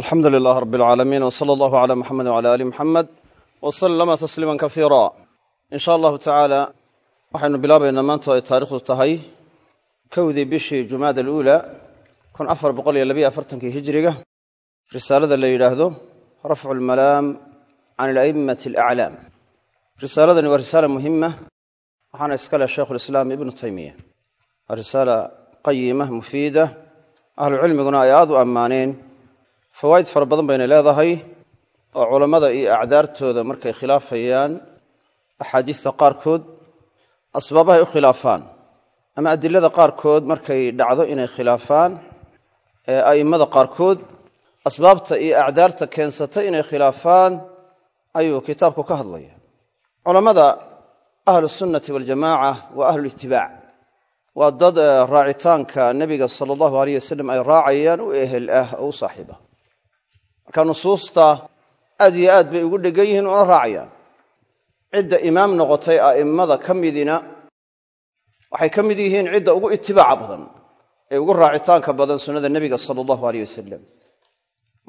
alxamdu lilaah rab alcaalamiin w sala allahu cala muxamed wcala ali muxamed w salama tasliima kasiira in sha allahu tacaala waxaynu bilaabaynaa maanta ay taarikhdu tahay kowdii bishii jumaada aluula kun afar boqol iyo labiyo afartankii hijiriga risaalada la yidhaahdo rafcu almalaam can ala'immati alaclaam risaaladani waa risaala muhima waxaana iska leh shaykhulislaam ibnu taymiya waa risaala qayima mufiida. Ahlucilmiguna ay aada u ammaaneen fawaa'id fara badan bayna leedahay oo culammada iyo acdaartooda markay khilaafayaan axaadiista qaarkood asbaabahay u khilaafaan ama adilada qaarkood markay dhacdo inay khilaafaan a'immada qaarkood asbaabta iyo acdaarta keensata inay khilaafaan ayuu kitaabku ka hadlaya culammada ahlusunnati waljamaaca waa ahlulitibaac waa dad raacitaanka nebiga sala allahu aleyh wasalam ay raacayaan u ehel ah oo u saaxiiba marka aad iyo aad bay ugu dhegan yihiin una raacayaan. Cidda imaam noqotay a'immada ka midina waxay ka mid yihiin cidda ugu itibaaca badan ee ugu raacitaanka badan sunnada nebiga sala allahu aleyh wasalam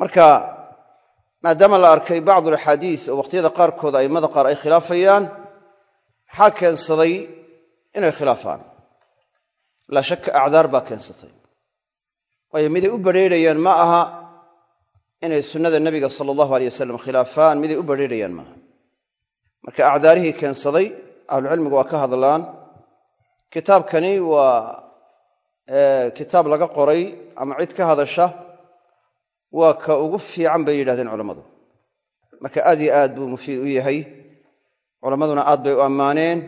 marka maadaama la arkay bacdulaxaadiis oo wakhtiyada qaarkood a'immada qaar ay khilaafayaan maxaa keensaday inay khilaafaan. Laa shaka acdaar baa keensatay. Waayo miday u badrheerayaan ma aha inay sunnada nebiga sala allahu aleyh wasalam khilaafaan miday u badrheerayaan maaha. Marka acdaarihii keensaday ahlucilmigu waa ka hadlaan. Kitaabkani waa kitaab laga qoray ama cid ka hadasha waa ka ugu fiican bay yidhahdeen culammadu. Marka aad iyo aad buu mufiid u yahay. Culammaduna aad bay u ammaaneen.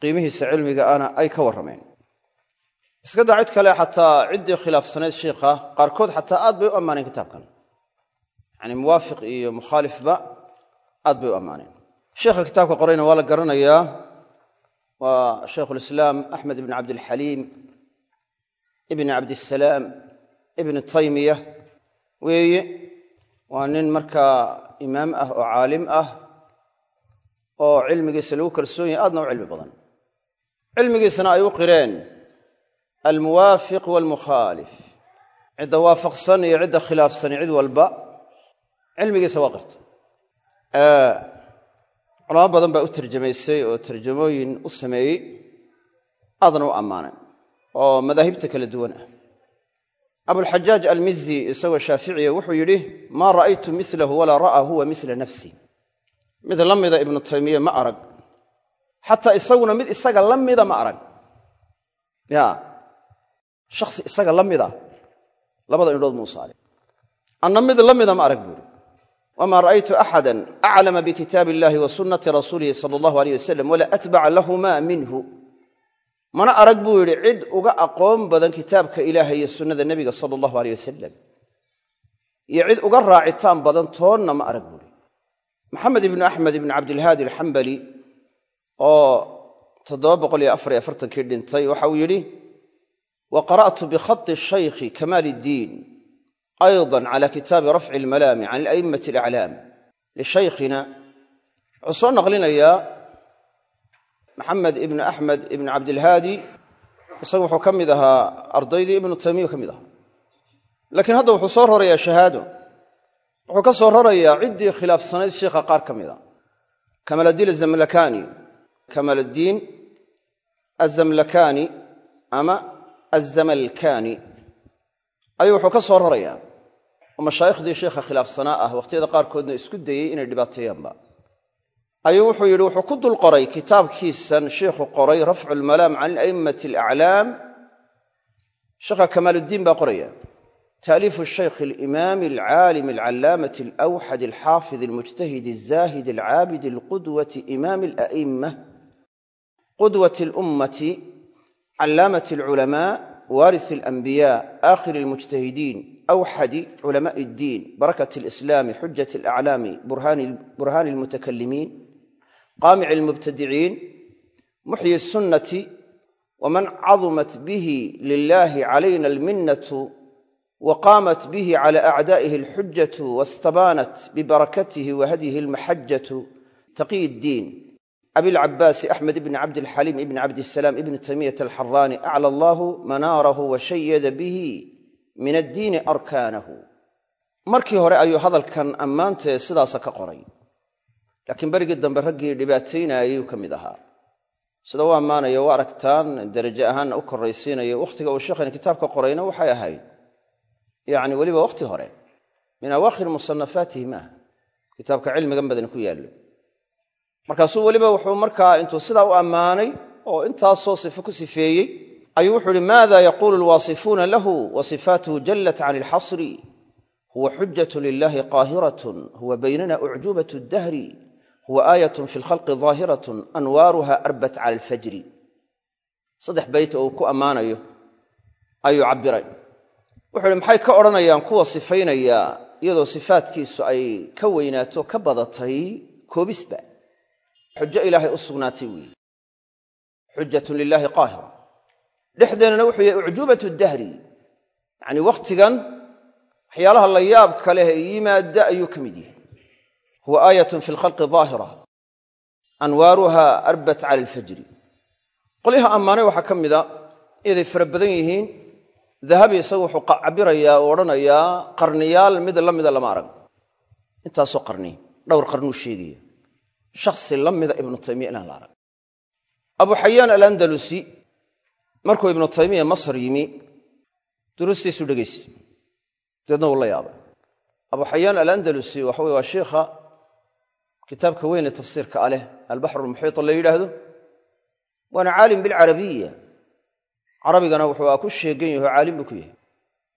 Qiimihiisa cilmiga ana ay ka warrameen. Iska daa cid kale xataa ciddii khilaafsanayd shiikha qaarkood xataa aad bay u ammaaneen kitaabkan yacni muwaafiq iyo mukhaalifba aad bay u ammaaneen. Sheikha kitaabka qorayna waa la garanayaa waa shaykhulislaam axmed ibn cabdilxaliim ibni cabdisalaam ibni taymiya weeye waa nin markaa imaam ah oo caalim ah oo cilmigiisa lagu kalsoon yahay aadna u cilmi badan. Cilmigiisana ay u qireen almuwaafiq waalmukhaalif cidda waafaqsan iyo cidda khilaafsani cid walba cilmigiisa waa qirta culamo badan baa u tarjamaysay oo tarjamooyin u sameeyey aadna u ammaanay oo madaahibta kala duwan ah. Abulxajaaj almizi isagoo shaaficiya wuxuu yidhi maa ra'aytu milahu walaa ra'aa huwa mila nafsi. Mid la mida ibnu taymiya ma arag. Xataa isaguna mid isaga la mida ma arag. Ya shaksi isaga la mida labada indhood muu saaray. Anna mid la mida ma arag buuri wamaa ra'aytu axada aclama bikitaabi illahi wa sunnati rasuulihi sala allahu aleyh wasalam walaa atbaca lahumaa minhu mana arag buu yidhi cid uga aqoon badan kitaabka ilaahay iyo sunnada nebiga sala allahu aleyh wasalam iyo cid uga raacitaan badan toonna ma arag buuhi maxamed ibnu axmed ibnu cabdilhaadi alxambali oo toddoba boqol iyo afar iyo afartankii dhintay waxa uu yidhi wa qara'tu bikhati shaykhi kamaal iddiin ayضa cala kitaabi rafci almalaami can ala'immati alaclaam lishaykhina wuxuu soo naqlinayaa maxamed ibnu axmed ibnu cabdilhaadi isagu wuxuu ka mid ahaa ardaydii ibnu taymiya ka mid ahaa laakiin hadda wuxuu soo rorayaa shahaado wuxuu ka soo rorayaa ciddii khilaafsanayd sheikha qaar ka mida kamaladiin azamlakani azamlakani ama azamalkani ayuu wuxuu ka soo rorayaa oo mashaaikhdii sheikha khilaafsanaa ah wakhtiyada qaarkoodna isku dayey inay dhibaateeyaanba ayuu wuxuu yidhi wuxuu ku dul qoray kitaabkiisan sheikhu qoray rafcu almalaam can ala'immati alaclaam sheikha kamaaluddiin baa qoraya taaliifu shaykh alimaami alcaalimi alcallaamati alawxad alxaafid almujtahid alzaahid alcaabid alqudwati imaami ala'imma qudwati alummati callaamati alculamaa waaris alanbiya aakhiri almujtahidiin awxadi culamaء اddiin barakat اlislaami xujat alaclaami burhaani almutakalimiin qaamic almubtadiciin muxyi الsunnati waman cadumat bihi lilahi calayna alminnatu waqaamat bihi cala acda'ihi alxujatu wastabaanat bibarakatihi wahadyihi almaxajatu taqiy اddiin abilcabaasi axmed ibni cabdilxaliim ibni cabdisalaam ibni taymiyata alxaraani aclى allahu manaarahu washayada bihi min addiini arkaanahu markii hore ayuu hadalkan ammaantee sidaasa ka qoray laakiin berigii dambe raggii dhibaataynaayuu ka mid ahaa sida u ammaanaya u aragtaan deraje ahaanna u korraysiinaya wakhtiga uu sheekhani kitaabka qorayna waxay ahayd yacni weliba wakhti hore min awaakhir musanafaatihi maaha kitaabka cilmigan badan ku yaallo markaasuu weliba wuxuu markaa intuu sidaa u ammaanay oo intaasoo sifo ku sifeeyey ayuu wuxuu ihi maada yaquulu alwaasifuuna lahu wa sifaatuhu jallat can ilxasri huwa xujatu lilahi qaahiratun huwa baynana ucjubat dahri huwa aayatun fi lkhalqi daahiratun anwaaruha arbat cala alfajri. Saddex bayt oo uu ku ammaanayo ayuu cabbiray. Wuxuu ihi maxay ka odhanayaan kuwa sifaynaya iyadoo sifaatkiisu ay ka weynaato ka badatay? Koobisba xujo ilaahay u sugnaatay weeye xujatun lilaahi qaahira. Dhexdeennana wuxuu yahay ucjubatu dahri. Yacnii wakhtigan waxyaalaha la yaabka leh ee yimaadda ayuu ka mid yahay. Huwa aayatun fi lkhalqi daahira anwaaruha arbat cala alfajri qolyaha ammaanay waxaa ka mida iyaday fara badan yihiin dahabi isagu wuxuu cabirayaa oo odhanayaa qarniyaal mid la mida lama arag. Intaasoo qarni dhowr qarnuu sheegaya shakhsi la mida ibnu taymiya inaan la arag. Abu xayaan alandalusi markuu ibnu taymiya masar yimi durustiisu dhegaysta deedna wuu la yaabay. Abu xayaan alandalusi waxa weye waa shiikha kitaabka weyne tafsiirka a leh albaxru lmuxiita la yidhaahdo. Waana caalim bilcarabiya. Carabigana wuxuu ku sheegan yaho caalim buu ku yahay.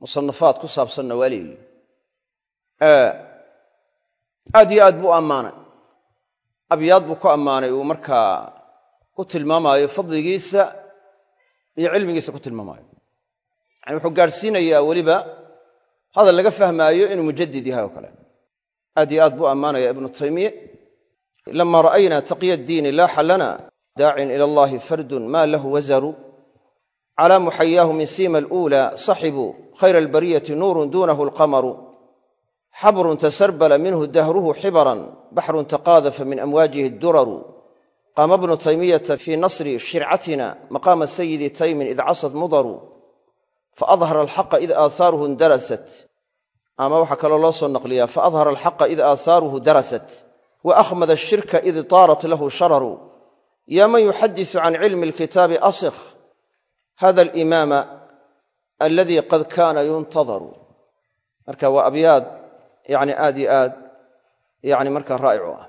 Musanafaad ku saabsanna waa leeyihi aad yo aad buu ammaanay abyaad buu ku ammaanay uu markaa ku tilmaamaayo fadligiisa iyo cilmigiisa ku tilmaamaayo. Yani wuxuu gaadhsiinayaa weliba hadal laga fahmaayo inuu mujadid yahay oo kale. Aad iyo aad buu ammaanaya ibnu taymiye. Lama ra'aynaa taqiya ddiini laaxa lana daacin ila allahi fardun maa lahu wazaru. Calaa muxayaahu min siima aluula saxibuu khayra albariyati nuurun duunahu alqamaru xabrun tasarbala minhu dahruhu xibaran baxrun taqaadafa min amwaajihi duraru qaama bnu taymiyata fii nasri shircatina maqaama sayidi taymin id casad mudaru faadhara alxaqa id aahaaruhu darasat ama waxaa kaloo loo soo naqliyaa faadhara alxaqa id aahaaruhu darasat waahmada ashirka id taarat lahu shararu ya man yuxadisu can cilmi alkitaabi asikh hada alimaama aladii qad kaana yuntadaru marka waa abyaad yani aad yo aad yani markaa raa'ic u ah.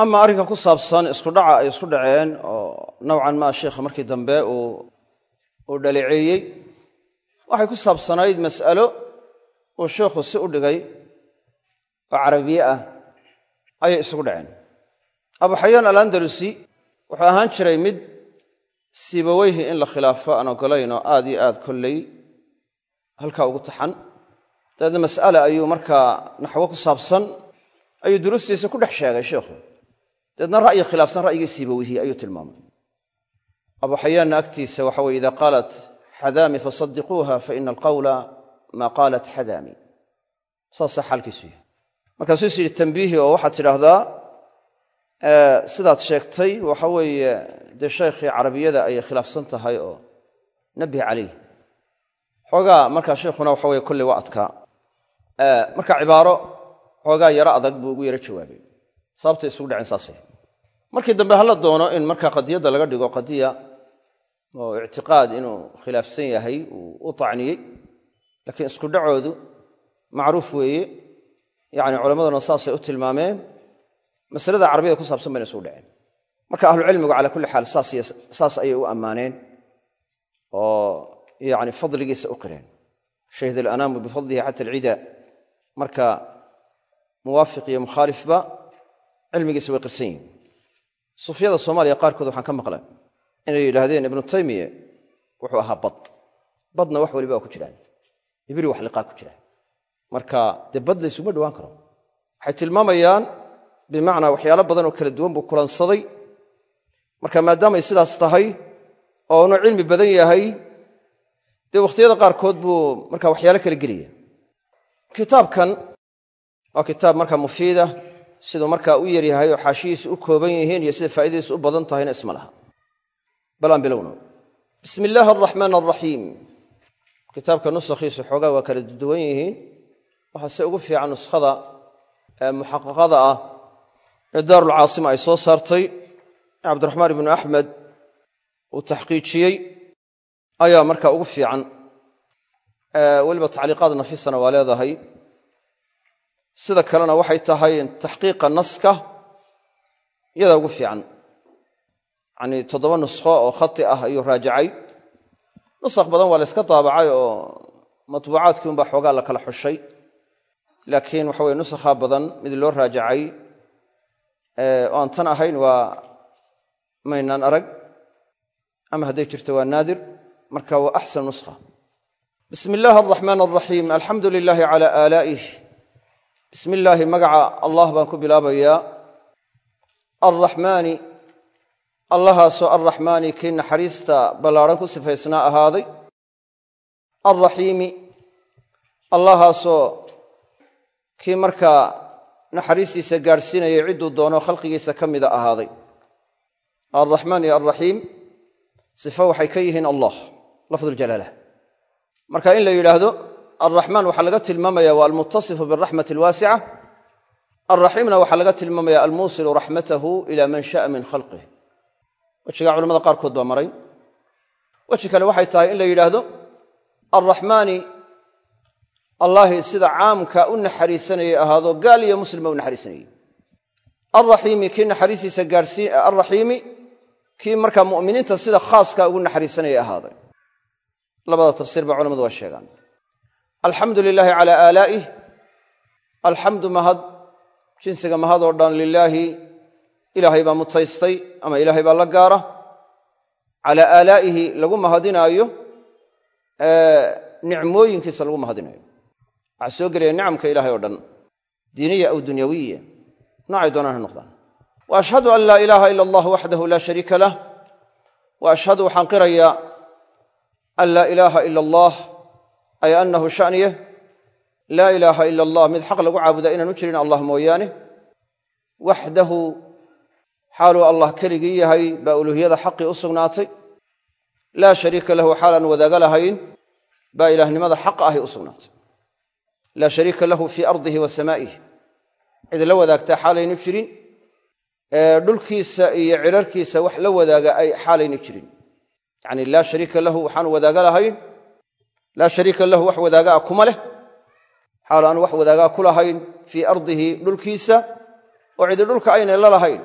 Ama arrinkan ku saabsan isku dhaca ay isku dhaceen oo nowcan maa sheikha markii dambe uu dhaleeceeyey waxay ku saabsanayd mas'alo uu sheikhu si u dhigay oo carabiye ah ayay isugu dhaceen. Abu xayaan alandalusi wuxuu ahaan jiray mid sibaweyhi in la khilaafo aan ogolayn oo aad iyo aad kolley halkaa ugu taxan dabeedna mas'ale ayuu markaa naxwo ku saabsan ayuu durustiisa ku dhex sheegay sheikhu. Dabeedna ra'yi khilaafsan ra'yigii sibaweyhi ayuu tilmaamay. Abu xayaanna agtiisa waxa weye ida qaalat xadaami fasadiquuha faina alqawla maa qaalat xadaami. Saasaa xaalkiisu yahay. Markaasuu is yidhi tambiihi oo waxaad tidhaahdaa sidaad sheegtay waxa weeye dee shaykhii carabiyada ayay khilaafsan tahay oo nabih calayh xoogaa markaa sheikhuna waxa weye kolley waa adkaa marka cibaaro xoogaa yaro adag buu ugu yaro jawaabay. Sababtay isugu dhaceen saasay markii dambe hala doono in markaa qadiyadda laga dhigo qadiya oo ictiqaad inuu khilaafsan yahay uu u tacniyey laakiin isku dhacoodu macruuf weeye. Yacni culammaduna saasay u tilmaameen masalada carabiyada ku saabsan bayna isugu dhaceen. Marka ahlucilmigu cala kulli xaal saas ayay u ammaaneen oo yani fadligiisa u qireen. Shahid alanaamu bifadlihi xata alcida marka muwaafiq iyo mukhaalifba cilmigiisa way qirsan yihiin sufyada soomaaliya qaarkood waxaan ka maqlay inay yidhaahdeen ibnu taymiya wuxuu ahaa bad. Badna wax waliba ku jiraan. Ibri wax liqaa ku jiraan. Marka dee bad laysuma dhowaan karo. Waxay tilmaamayaan bimacnaa waxyaalo badan oo kala duwan buu kulansaday. Marka maadaamay sidaas tahay oo unu cilmi badan yahay dee wakhtiyada qaarkood buu marka waxyaalo kala gelaya kitaabkan waa kitaab marka mufiida siduu markaa u yaryahay oo xaashiyiisu u kooban yihiin iyo sida faa'iidadiisu u badan tahayna isma laha. Bal aan bilowno. Bismi illaahi araxmaan araxiim kitaabka nusakhiisu xoogaa waa kala duwan yihiin. Waxaa se ugu fiican nuskhada muxaqaqada ah ee daarulcaasima ay soo saartay. Cabdiraxmaan ibnu axmed uu taxqiijiyey. Ayaa markaa ugu fiican weliba tacliiqaad nafisana waa leedahay. Sida kalena waxay tahay taxqiiqa naska iyadaa ugu fiican. Yacnii toddoba nuskho oo khati ah ayuu raajacay. Nusakh badan waa la yska daabacay oo matbuucaadkii unbaa xoogaa la kala xushay. Laakiin waxa weye nusakhaa badan mid loo raajacay oo aan tan ahayn waa maynaan arag ama hadday jirto waa naadir marka waa axsan nuskha bismi illaahi araxmaan araxiim alxamdu lilaahi cala aalaa'ih bismi illaahi magaca allah baan ku bilaabayaa. Alraxmaani allahaasoo alraxmaani kii naxariista ballaadhan ku sifaysnaa ahaaday. Alraxiimi allahaasoo kii markaa naxariistiisa gaadhsiinayay cidduu doono khalqigiisa ka mida ahaaday. Alraxmaan iyo alraxiim sifo waxay ka yihiin allah lafduljalaala marka in la yidhaahdo alraxmaan waxaa laga tilmaamaya waa almuttasifu biraxmati alwaasica alraxiimna waxaa laga tilmaamaya almuusilu raxmatahu ila man sha'a min khalqih wejigaa culamada qaarkood baa maray. Weji kale waxay tahay in la yidhaahdo alraxmaani allahi sida caamka u naxariisanayay ahaado gaal iyo muslima u naxariisanayey alraxiimi kii naxariistiisa gaadhsii alraxiimi kii markaa mu'miniinta sida khaaska ugu naxariisanayay ahaaday labada tafsiir baa culamadu waa sheegaan. Alxamdu lilaahi calaa aalaa'ih alxamdu mahad jinsiga mahad oo dhan lilaahi ilaahay baa mutaystay ama ilaahay baa la gaara. Calaa aalaa'ihi lagu mahadinaayo nicmooyinkiisa lagu mahadinayo waxaa soo gelaya nicamka ilahay oo dhan. Diiniya aw dunyawiya. Noocay doonaan ha noqdaan. Wa ashhadu an laa ilaaha ila allah waxdahu laa shariika lah. Wa ashhadu waxaan qirayaa an laa ilaaha ila allah ay annahu shaniye laa ilaaha ila allah mid xaq lagu caabudaa inaan u jirin allah mooyaane waxdahu xaaluu allah keligii yahay baa uluuhiyada xaqii u sugnaatay laa shariika lahu xaalaan wadaaga lahayn baa ilaahnimada xaqa ahi u sugnaatay laa shariika lahu fii ardihi wa samaa'ih cid la wadaagtaa xaalaynu jirin dhulkiisa iyo cirarkiisa wax la wadaaga ay xaalaynu jirin yacni laa shariika lahu waxaanu wadaaga lahayn. Laa shariika lahu wax wadaagaa kuma leh. Xaal aanu wax wadaagaa ku lahayn fii ardihi dhulkiisa oo cidi dhulka aynay la lahayn.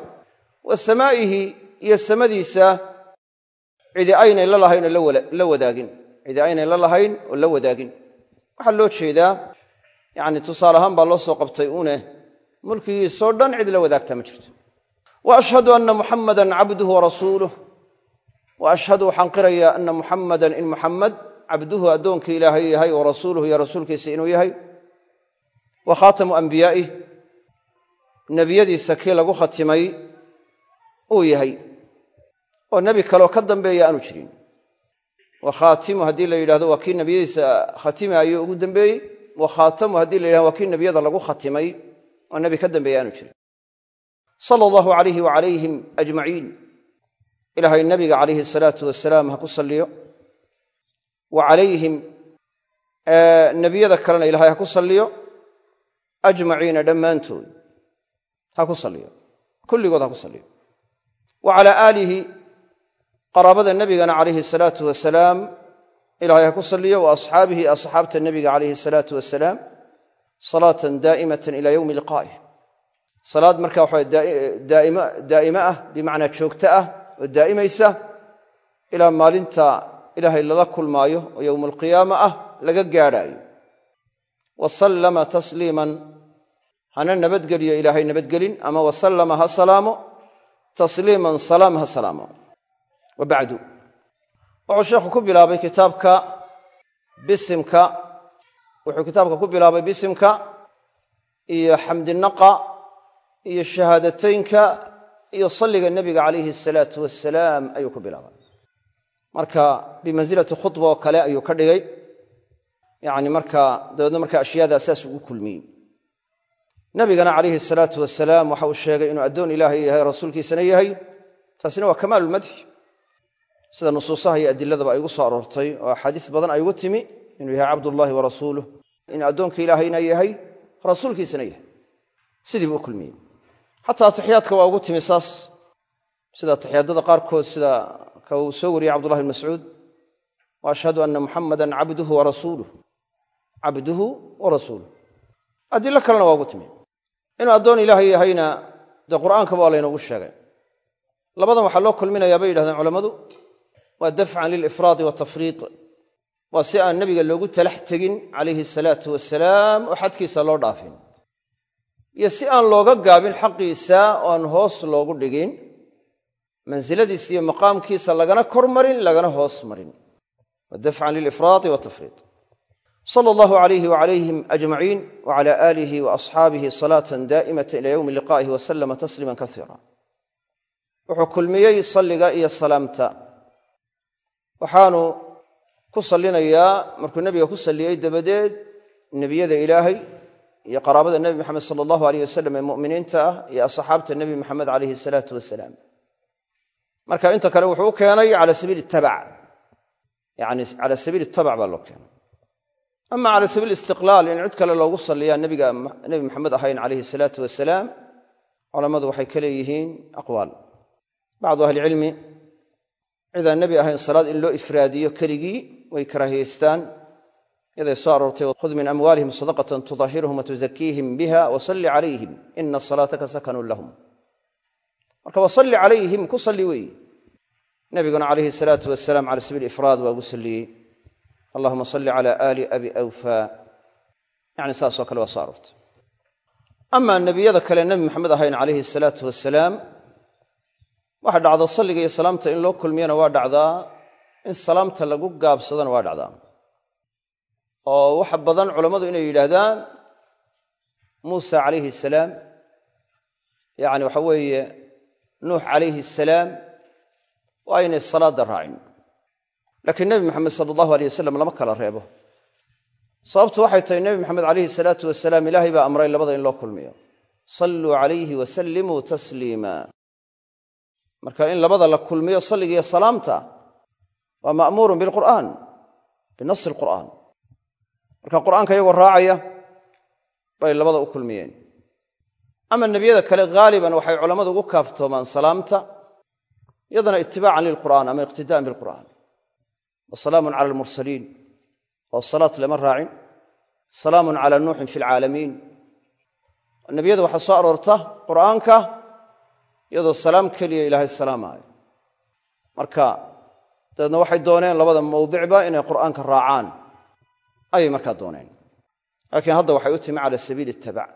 Wa samaa'ihi iyo samadiisa cidi aynay la lahayn oo la wadaagin. Cidi aynay la lahayn oo la wadaagin. Waxaa loo jeedaa yacni tusaale ahaan baa loo soo qabtay une mulkigiisoo dhan cid la wadaagtaa ma jirto. Wa ashhadu anna muxammadan cabduhu wa rasuuluh wa ashhadu waxaan qirayaa anna muxammadan in muxammed cabduhu addoonkii ilaahay yahay wa rasuuluhu iyo rasuulkiisa inuu yahay wa khaatamu ambiyaa'ih nebiyadiisa kii lagu khatimay uu yahay oo nebi kaleoo ka dambeeya aanu jirin wa khaatimu haddii la yidhahdo waa kii nebiyadiisa khatimaayo ugu dambeeyey wa khaatamu haddii la yidhahdo waa kii nebiyada lagu khatimay oo nebi ka dambeeya aanu jirin ilaahay nabiga calayhi asalaatu wasalaam ha ku salliyo. Wa calayhim nebiyada kalena ilahay ha ku salliyo. Ajmaciina dhammaantood ha ku salliyo. Kulligood ha ku salliyo. Wa calaa aalihi qaraabada nebigana calayhi asalaatu wasalaam ilahay ha ku salliyo. Wa asxaabihi asxaabta nebiga calayhi asalaatu wasalaam salaatan daa'imatan ilaa yowmi liqaa'ih salaad marka waxa daa'ime ah bimacnaa joogto ah oo daa'imaysa ilaa maalinta ilaahay lala kulmaayo oo yowma alqiyaama ah laga gaadhaayo. Wa sallama tasliiman hana nabadgeliyo ilaahay nabadgelin ama wa sallama ha salaamo tasliiman salaam ha salaamo. Wa bacdu. Wuxuu sheekhu ku bilaabay kitaabka bisimka wuxuu kitaabka ku bilaabay bisimka iyo xamdinaqa iyo shahaadateynka iyo salliga nebiga calayhi asalaatu wasalaam ayuu ku bilaabay. Marka bimansilati khudba oo kale ayuu ka dhigay. Yacni markaa dabeedna markaa ashyaadaa saas ugu kulmiyey nebigana calayhi asalaatu wasalaam waxa uu sheegay inuu addoon ilaahay yahay rasuulkiisana yahay. Taasina waa kamaalulmadxi sida nusuusaha iyo adiladaba ay ugu soo aroortay oo axaadiis badan ay ugu timi inuu yahay cabdullaahi wa rasuuluh. In addoonka ilaahayna yahay rasuulkiisana yahay. Sidii buu u kulmiyey xataa atixiyaadka waa ugu timi saas sida atixiyaadada qaarkood sida ka uu soo wariyey cabdullahi bn mascuud wa ashhadu anna muxamadan cabduhu wa rasuuluh cabduhu wa rasuuluh adilo kalena waa ugu timi. Inuu addoon ilaahay yahayna dee qur'aankaba waa laynoogu sheegay. Labadan waxaa loo kulminayaa bay yidhahdeen culammadu waa dafcan lilifraadi watafriid waa si aan nebiga loogu talax tegin calayhi asalaatu wasalaam oo xadkiisa loo dhaafin iyo si aan looga gaabin xaqiisa oo aan hoos loogu dhigin mansiladiisa iyo maqaamkiisa lagana kor marin lagana hoos marin. Waa dafcan lilifraadi watafriid sala allahu alayhi wacalayhim ajmaciin wacala aalihi wa asxaabihi salaatan daa'imata ila yowmi liqaa'ihi wasalama tasliiman kaiira wuxuu kulmiyey salliga iyo salaamta. Waxaanu ku sallinayaa markuu nebiga ku salliyey dabadeed nebiyada ilaahay iyo qaraabada nebi maxamed sala allahu aleyh wasalam ee mu'miniinta ah iyo asxaabta nebi maxamed calayhi asalaatu wasalaam marka inta kale wuxuu u keenay cala sabiili tabac yani cala sabiili tabac baa loo keenay. Ama cala sabiil istiqlaal in cid kale loogu salliyaa nebiga nebi maxamed ahayn calayhi asalaatu wasalaam culammadu waxay ka leeyihiin aqwaal. Bacdu ahlicilmi cidaan nebi ahayn salaad in loo ifraadiyo keligii way karaahiyeystaan yaday soo aroortay khud min amwaalihim sadaqatan tudahiruhum watuzakiihim biha wasalli calayhim ina salaataka sakanun lahum marka wasalli calayhim ku salli weeye nebiguna calayhi salaatu wasalaam cala sabiil ifraad waa gu salliyey allahuma salli cala aali abi awfa yani saasoo kale waa soo aroortay amaa nebiyada kale nebi maxamed ahayn calayhi salaatu wasalaam waxa dhacda salliga iyo salaamta in loo kulmiyana waa dhacdaa in salaamta lagu gaabsadana waa oo waxa badan culammadu inay yidhaahdaan muusa calayhi asalaam yacni waxa weeye nuux calayhi asalaam waa aynay salaadda raacin. Laakiin nebi maxamed sala allahu aleyh wasalam lama kala reebo. Sababtu waxay tahay nebi maxamed calayhi salaatu wasalaam ilaahay baa amray labada in loo kulmiyo. Salluu calayhi wasallimuu tasliima. Marka in labada la kulmiyo salligiiyo salaamta waa ma'muurun bilqur'aan binasi alqur'aan marka qur'aanka iyagoo raacaya bay labada u kulmiyeen. Ama nebiyada kale haaliban waxay culammadu ugu kaaftoomaan salaamta iyadana itibaacan lilqur'aan ama iqtidaa'an bilqur'aan wa salaamun cala almursaliin oo salaat lama raacin. Salaamun cala nuuxin fi alcaalamiin nebiyada waxaa soo aroorta qur'aanka iyadoo salaam keliya ilaahay salaamaayo. Marka dabeedna waxay dooneen labada mawdicba inay qur'aanka raacaan ayay markaa dooneen. Laakiin hadda waxay u timi cala sabiili itabac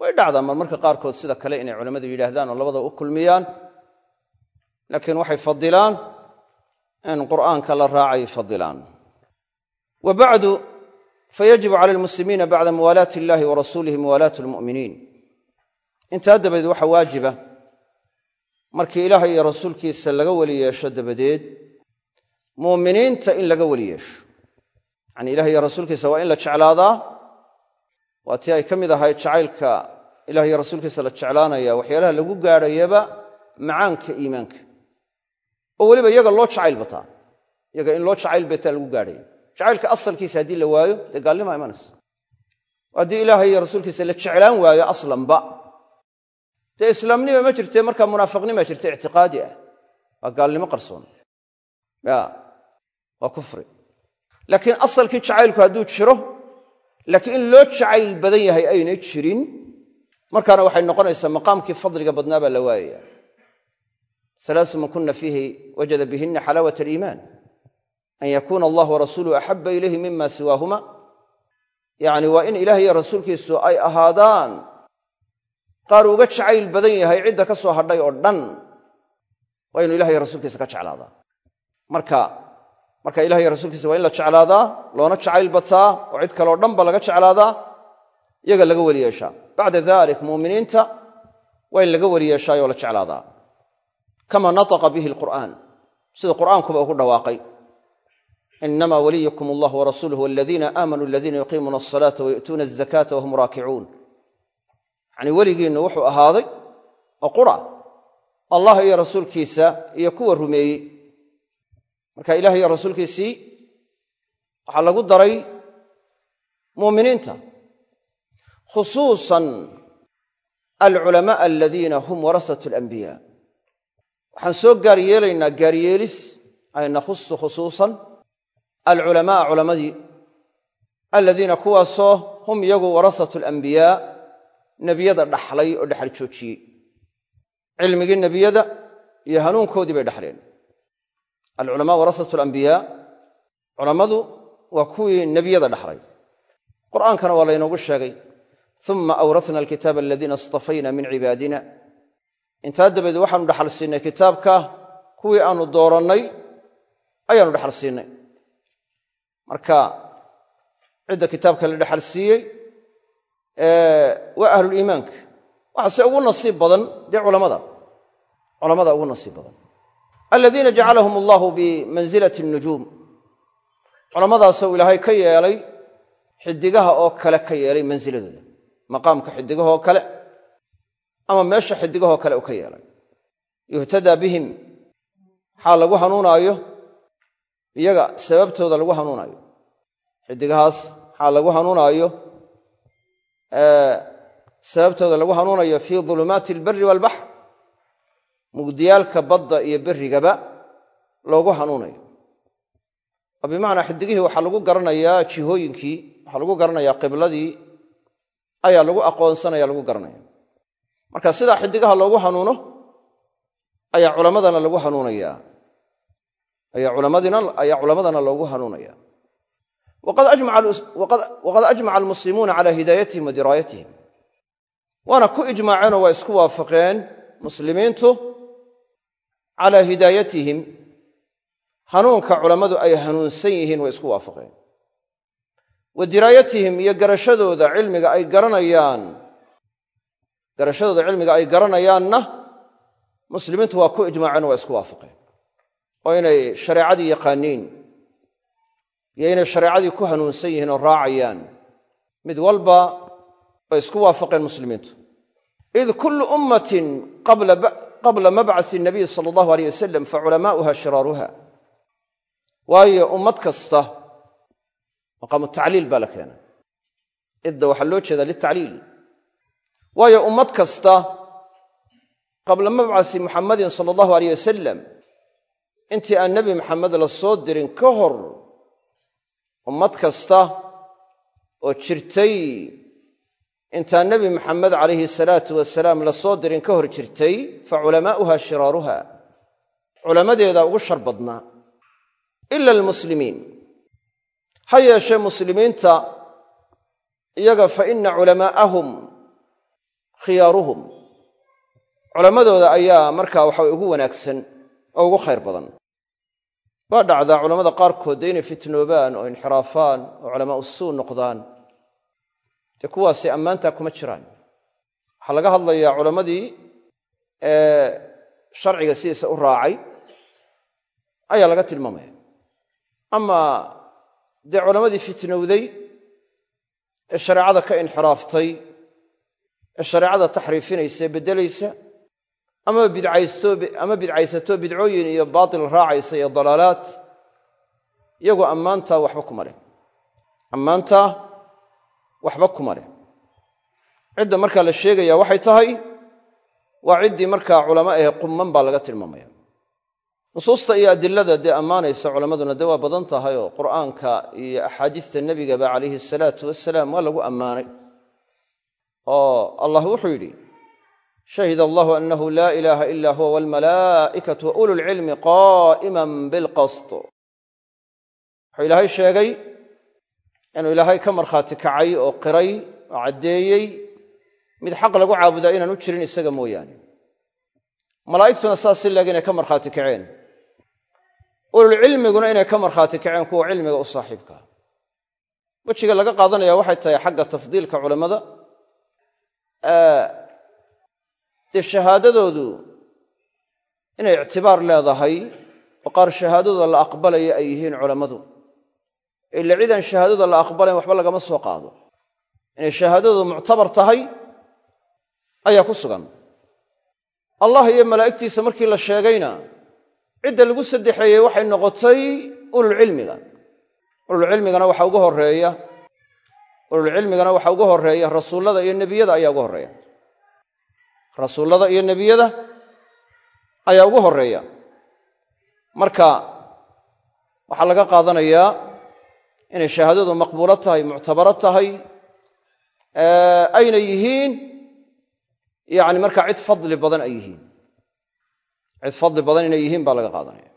way dhacdaa mar marka qaarkood sida kale inay culammadu yidhaahdaan oo labada u kulmiyaan. Laakiin waxay fadilaan in qur'aanka la raacay fadilaan wa bacdu fayajibu cala almuslimiina bacda muwaalaati illahi wa rasuulihi muwaalaatu lmu'miniin intaa dabadeed waxaa waajiba markii ilaahay iyo rasuulkiisa laga weli yeesho dabadeed muuminiinta in laga weli yeesho yacanii ilahay iyo rasuulkiisa waa in la jeclaadaa waa tii ay ka mid ahayd jacaylka ilahay iyo rasuulkiisa la jeclaanaya waxyaalaha lagu gaadhayaba macaanka iimaanka. Oo weliba iyaga loo jacayl bataa iyaga in loo jacayl bataa lagu gaadhaya jacaylka asalkiisa haddii la waayo dee gaalnimaa imanaysa. Haddii ilaahay iyo rasuulkiisa la jeclaan waayo aslanba dee islaamnima ma jirtee markaa munaafiqnima jirta ictiqaadi ah. Waa gaalnimo qarsoon. Ya waa kufri laakiin asalkii jacaylku hadduu jiro laakiin in loo jacayl badan yahay aynay jirin markaana waxay noqonaysaa maqaamkii fadliga badnaa baa la waayaya alaasu man kuna fiihi wajada bihina xalaawat aliimaan an yakuuna allah warasuuluhu axaba ilayhi mima siwaahuma. Yacni waa in ilaah rasuulkiisu ay ahaadaan. Qaar uga jacayl badan yahay cidda ka soo hadhay oo dhan waa inu ilah iyo rasuulkiisa ka jeclaadaa marka marka ilah iyo rasuulkiisa waa in la jeclaadaa loona jacayl bataa oo cid kaleo dhanba laga jeclaadaa iyaga laga weli yeeshaa bacda dalik muuminiinta waa in laga weli yeeshaayoo la jeclaadaa kama nataqa bihi alqur'aan. Sida qur'aankuba ugu dhawaaqay. Inama waliyukum allah warasuuluh waladiina aamanuu aladiina yuqiimuuna asalaata wayu'tuuna azakaata wahum raakicuun yacnii weligiinnu wuxuu ahaaday oo allah iyo rasuulkiisa iyo kuwa rumeeyey marka ilaah iyo rasuulkiisii waxaa lagu daray muuminiinta khusuusan alculamaa aladiina hum warasatu alambiyaa waxaan soo gaar yeelaynaa gaaryeelis ay nakhusu khusuusan alculamaa culamadii aladiina kuwaasoo hum iyagu warasatu alambiyaa nebiyada dhaxlay oo dhexal joojiyey. Cilmigii nebiyada iyo hanuunkoodii bay dhexleen alculamaa warasatu alambiyaa culammadu waa kuwii nebiyada dhaxlay qur'aankana waa laynoogu sheegay uma awrasna alkitaaba aladiina istafayna min cibaadina. Intaa dabadeed waxaanu dhaxal siinay kitaabka kuwii aanu doorannay ayaanu dhexal siinay marka cidda kitaabka la dhexal siiyey waa ahluliimaanka waxaase ugu nasiib badan dee culamada culamada ugu nasiib badan aladiina jacalahum allahu bimansilati nujuum culamadaasoo ilaahay ka yeelay xidigaha oo kale ka yeelay mansiladooda maqaamka xidigahoo kale ama meesha xidigahoo kale uu ka yeelay. Yuhtadaa bihim xaa lagu hanuunaayo iyaga sababtooda lagu hanuunaayo. Xidigahaas xaa lagu hanuunaayo sababtooda lagu hanuunayo fii dulumaati albari waalbaxr mugdiyaalka badda iyo berrigaba loogu hanuunayo. Oo bimacnaa xidigihii waxaa lagu garanayaa jihooyinkii waxaa lagu garanayaa qibladii ayaa lagu aqoonsanaya lagu garanaya. Marka sidaa xidigaha loogu hanuuno ayaa culamadana lagu hanuunayaa ayaa culamadana loogu hanuunaya. Waqad ajmaca almuslimuuna cala hidaayatihim wa diraayatihim. Waana ku ijmaaceenoo waa isku waafaqeen muslimiintu calaa hidaayatihim hanuunka culammadu ay hanuunsan yihiin way isku waafaqeen. Wa diraayatihim iyo garashadooda cilmiga ay garanayaan garashadooda cilmiga ay garanayaanna muslimiintu waa ku ijmaaceen waa isku waafaqeen. Oo inay shareecadii yaqaaniin iyo inay shareecadii ku hanuunsan yihiin oo raacayaan. Mid walba bay isku waafaqeen muslimiintu id kullu ummatin qabla mabcasi nabiy sala allahu aleyh wasalam faculamaa'uha shiraaruha waayo ummad kasta maqaamu tacliil baa la keenay idda waxaa loo jeedaa litacliil waayo ummad kasta qabla mabcasi muxammadin sala allahu aleyh wasalam intii aan nebi maxamed la soo dirin ka hor ummad kasta oo jirtay intaan nebi maxamed calayhi salaatu wasalaam la soo dirin ka hor jirtay fa culamaa'uha shiraaruha culammadeeda ugu shar badnaa. Ila almuslimiin. Ha yeeshee muslimiinta iyaga fa ina culamaa'ahum khiyaaruhum. Culammadooda ayaa markaa waxa ugu wanaagsan oo ugu khayr badan. Waa dhacdaa culammada qaarkood inay fitnoobaan oo inxiraafaan oo culamaa usuu noqdaan dee kuwaasi ammaantaa kuma jiraan. Waxaa laga hadlayaa culammadii sharciga sidiisa u raacay ayaa laga tilmaamaya. Ama dee culammadii fitnowday ee shareecada ka inxiraaftay ee shareecada taxriifinaysa ee beddelaysa ama bidcaysato bidcooyin iyo baatil raacaysa iyo dalaalaad iyagoo ammaantaa waxba kuma leh. Ammaantaa waxba kuma leh. Cidda markaa la sheegaya waxay tahay waa ciddii markaa culamo ahe qumman baa laga tilmaamaya. Nusuusta iyo adilada dee ammaanaysa culammaduna dee waa badan tahay oo qur'aanka iyo axaadiista nebigaba calayhi asalaatu wasalaam waa lagu ammaanay. Oo allah wuxuu yidhi shahid allahu anahu laa ilaaha ila huwa walmalaa'ikatu wa ulu lcilmi qaa'iman bilqast wuxuu ilaahay sheegay inuu ilaahay ka markhaati kacay oo qiray oo caddeeyey mid xaq lagu caabudaa inaan u jirin isaga mooyaane. Malaa'igtuna saas si leeg inay ka markhaati kaceen. Ululcilmiguna inay ka markhaati kaceen kuwa cilmiga u saaxiibkaa wejiga laga qaadanaya waxay tahay xagga tafdiilka culammada dee shahaadadoodu inay ictibaar leedahay oo qaar shahaadadooda la aqbalaya ay yihiin culammadu ila cidaan shahaadada la aqbalayn waxba lagama soo qaado. Inay shahaadadoodu muctabar tahay ayaa ku sugan. Allah iyo malaa'igtiisa markii la sheegayna cidda lagu saddexeeyey waxay noqotay ululcilmiga. Ululcilmigana waxaa ugu horreeya ululcilmigana waxaa uga horreeya rasuullada iyo nebiyada ayaa uga horreeya. Rasuullada iyo nebiyada ayaa ugu horreeya marka waxaa laga qaadanayaa inay shahaadadu maqbuulo tahay muctabaro tahay ayna yihiin yani markaa cid fadli badan ay yihiin. Cid fadli badan inay yihiin baa laga qaadanaya.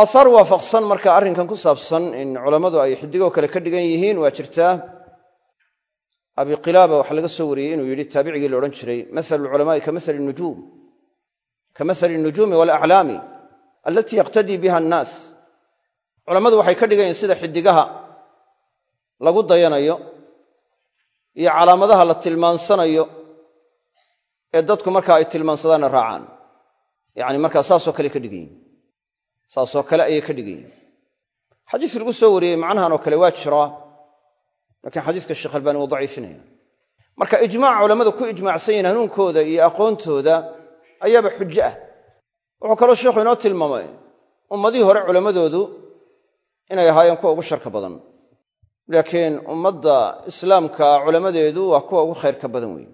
Aahaar waafaqsan marka arrinkan ku saabsan in culammadu ay xidigoo kale ka dhigan yihiin waa jirtaa abi qilaaba waxaa laga soo wariyey inuu yidhi taabicigii la odhan jiray masalu lculamaai ka masali nujuum ka masali nujuumi walaclaami alatii yaqtadii biha annaas culammadu waxay ka dhigan yihiin sida xidigaha lagu dayanayo iyo calaamadaha la tilmaansanayo ee dadku markaa ay tilmaansadaanna raacaan. Yacni markaa saasoo kale ka dhigan yihiin saasoo kale ayay ka dhigan yihiin xadiis lagu soo wariyey macnahan oo kale waa jiraa laakiin xadiiska sheekh albaani wuu daciifinaya marka ijmaac culammadu ku ijmaacsan yihiin hanuunkooda iyo aqoontooda ayaaba xujo ah. Wuxuu kaloo sheikhu inoo tilmaamay ummadihii hore culammadoodu inay ahaayeen kuwa ugu sharka badan. Laakiin ummadda islaamka culammadeedu waa kuwa ugu khayrka badan weeye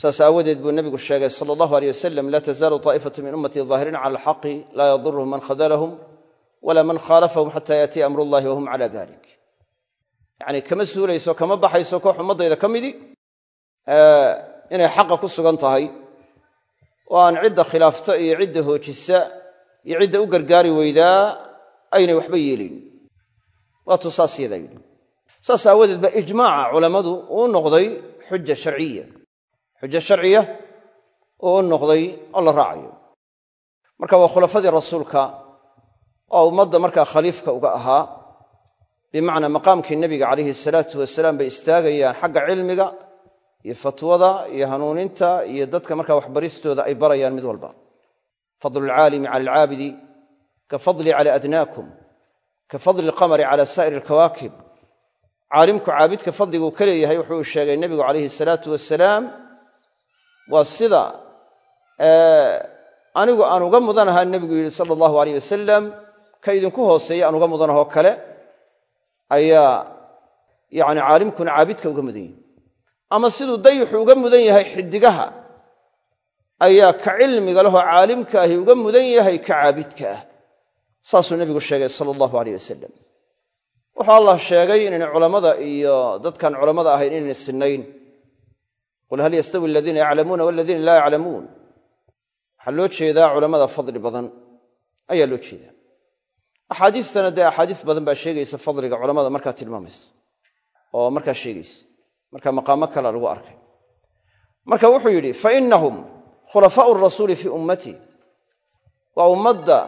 saas aawadeed buu nebigu sheegay sala allahu aleyh wasalam laa tazaalu taa'ifatu min ummatii daahiriina cala alxaqi laa yaduruhum man khadalahum wala man khaalafahum xata yaatiya amru llahi wahum cala dalik yacni kama suulayso kama baxayso koox ummaddayda ka midi inay xaqa ku sugan tahay oo aan cidda khilaafta iyo cidda hoojisa iyo cidda u gargaari weydaa aynay waxba yeelayn waatuu saas yadaa yidhi saas aawadeed ba ijmaaca culammadu uu noqday xuja sharciya. Xujo sharciya oo u noqday oo la raacayo. Marka waa khulafadii rasuulka oo ummadda markaa khaliifka uga ahaa bimacnaa maqaamkii nebiga calayhi salaatu wasalaam bay istaagayaan xagga cilmiga iyo fatwada iyo hanuuninta iyo dadka markaa waxbaristooda ay barayaan mid walba. Fadlu alcaalimi cala alcaabidi ka fadlii cala adnaakum ka fadli alqamari cala saa'iri alkawaakib caalimku caabidka fadliguu ka leeyahay wuxuu sheegay nebigu calayhi salaatu wasalaam waa sida anigu aan uga mudanahaa nebigu yidhi sala allahu aleyh wasalam ka idinku hooseeya aan uga mudanahoo kale ayaa yani caalimkuna caabidka uga mudan yahay ama siduu dayixu uga mudan yahay xidigaha ayaa ka cilmiga lehoo caalimka ahi uga mudan yahay ka caabidka saasuu nebigu sheegay sala allahu aleyh wasalam wuxuu allah sheegay inaynay culammada iyo dadkaan culammada ahayn inaynay sinnayn. Qul hal yastawi aladiina yaclamuuna waladiina laa yaclamuun waxaa loo jeedaa culammada fadli badan. Ayaa loo jeedaa. Axaadiistana dee axaadiis badan baa sheegaysa fadliga culammada markaa tilmaamaysa. Oo markaa sheegaysa. Marka maqaamo kala lagu arkay. Marka wuxuu yidhi fainahum khulafaau rasuuli fii ummati. Waa ummadda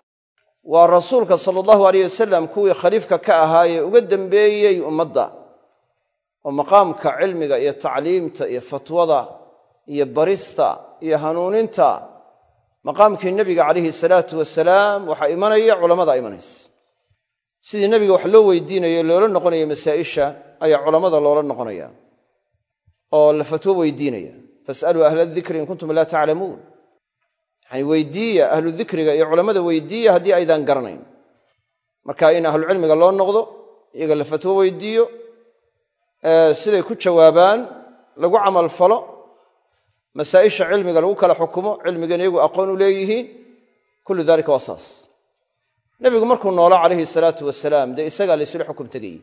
waa rasuulka sala allahu aleyh wasalam kuwii khaliifka ka ahaayee uga dembeeyey ummadda. Oo maqaamka cilmiga iyo tacliimta iyo fatwada iyo barista iyo hanuuninta. Maqaamkii nebiga calayhi salaatu wasalaam waxaa imanaya culammada imanaysa. Sidii nebiga wax loo weydiinayo loola noqonaya masaa'isha ayaa culammada loola noqonaya. Oo la fatwo weydiinaya. Fasaluu ahla dikri in kuntum laa taclamuun yani weydiiya ahlu dikriga iyo culammada weydiiya haddii aydaan garanayn. Marka in ahlucilmiga loo noqdo iyaga la fatwo weydiiyo siday ku jawaabaan lagu camal falo masaa'isha cilmiga lagu kala xukumo cilmigan iyagu aqoon u leeyihiin kullu dalika waa saas. Nebigu markuu noolaa calayhi salaatu wasalaam dee isagaa laysula xukum tegayey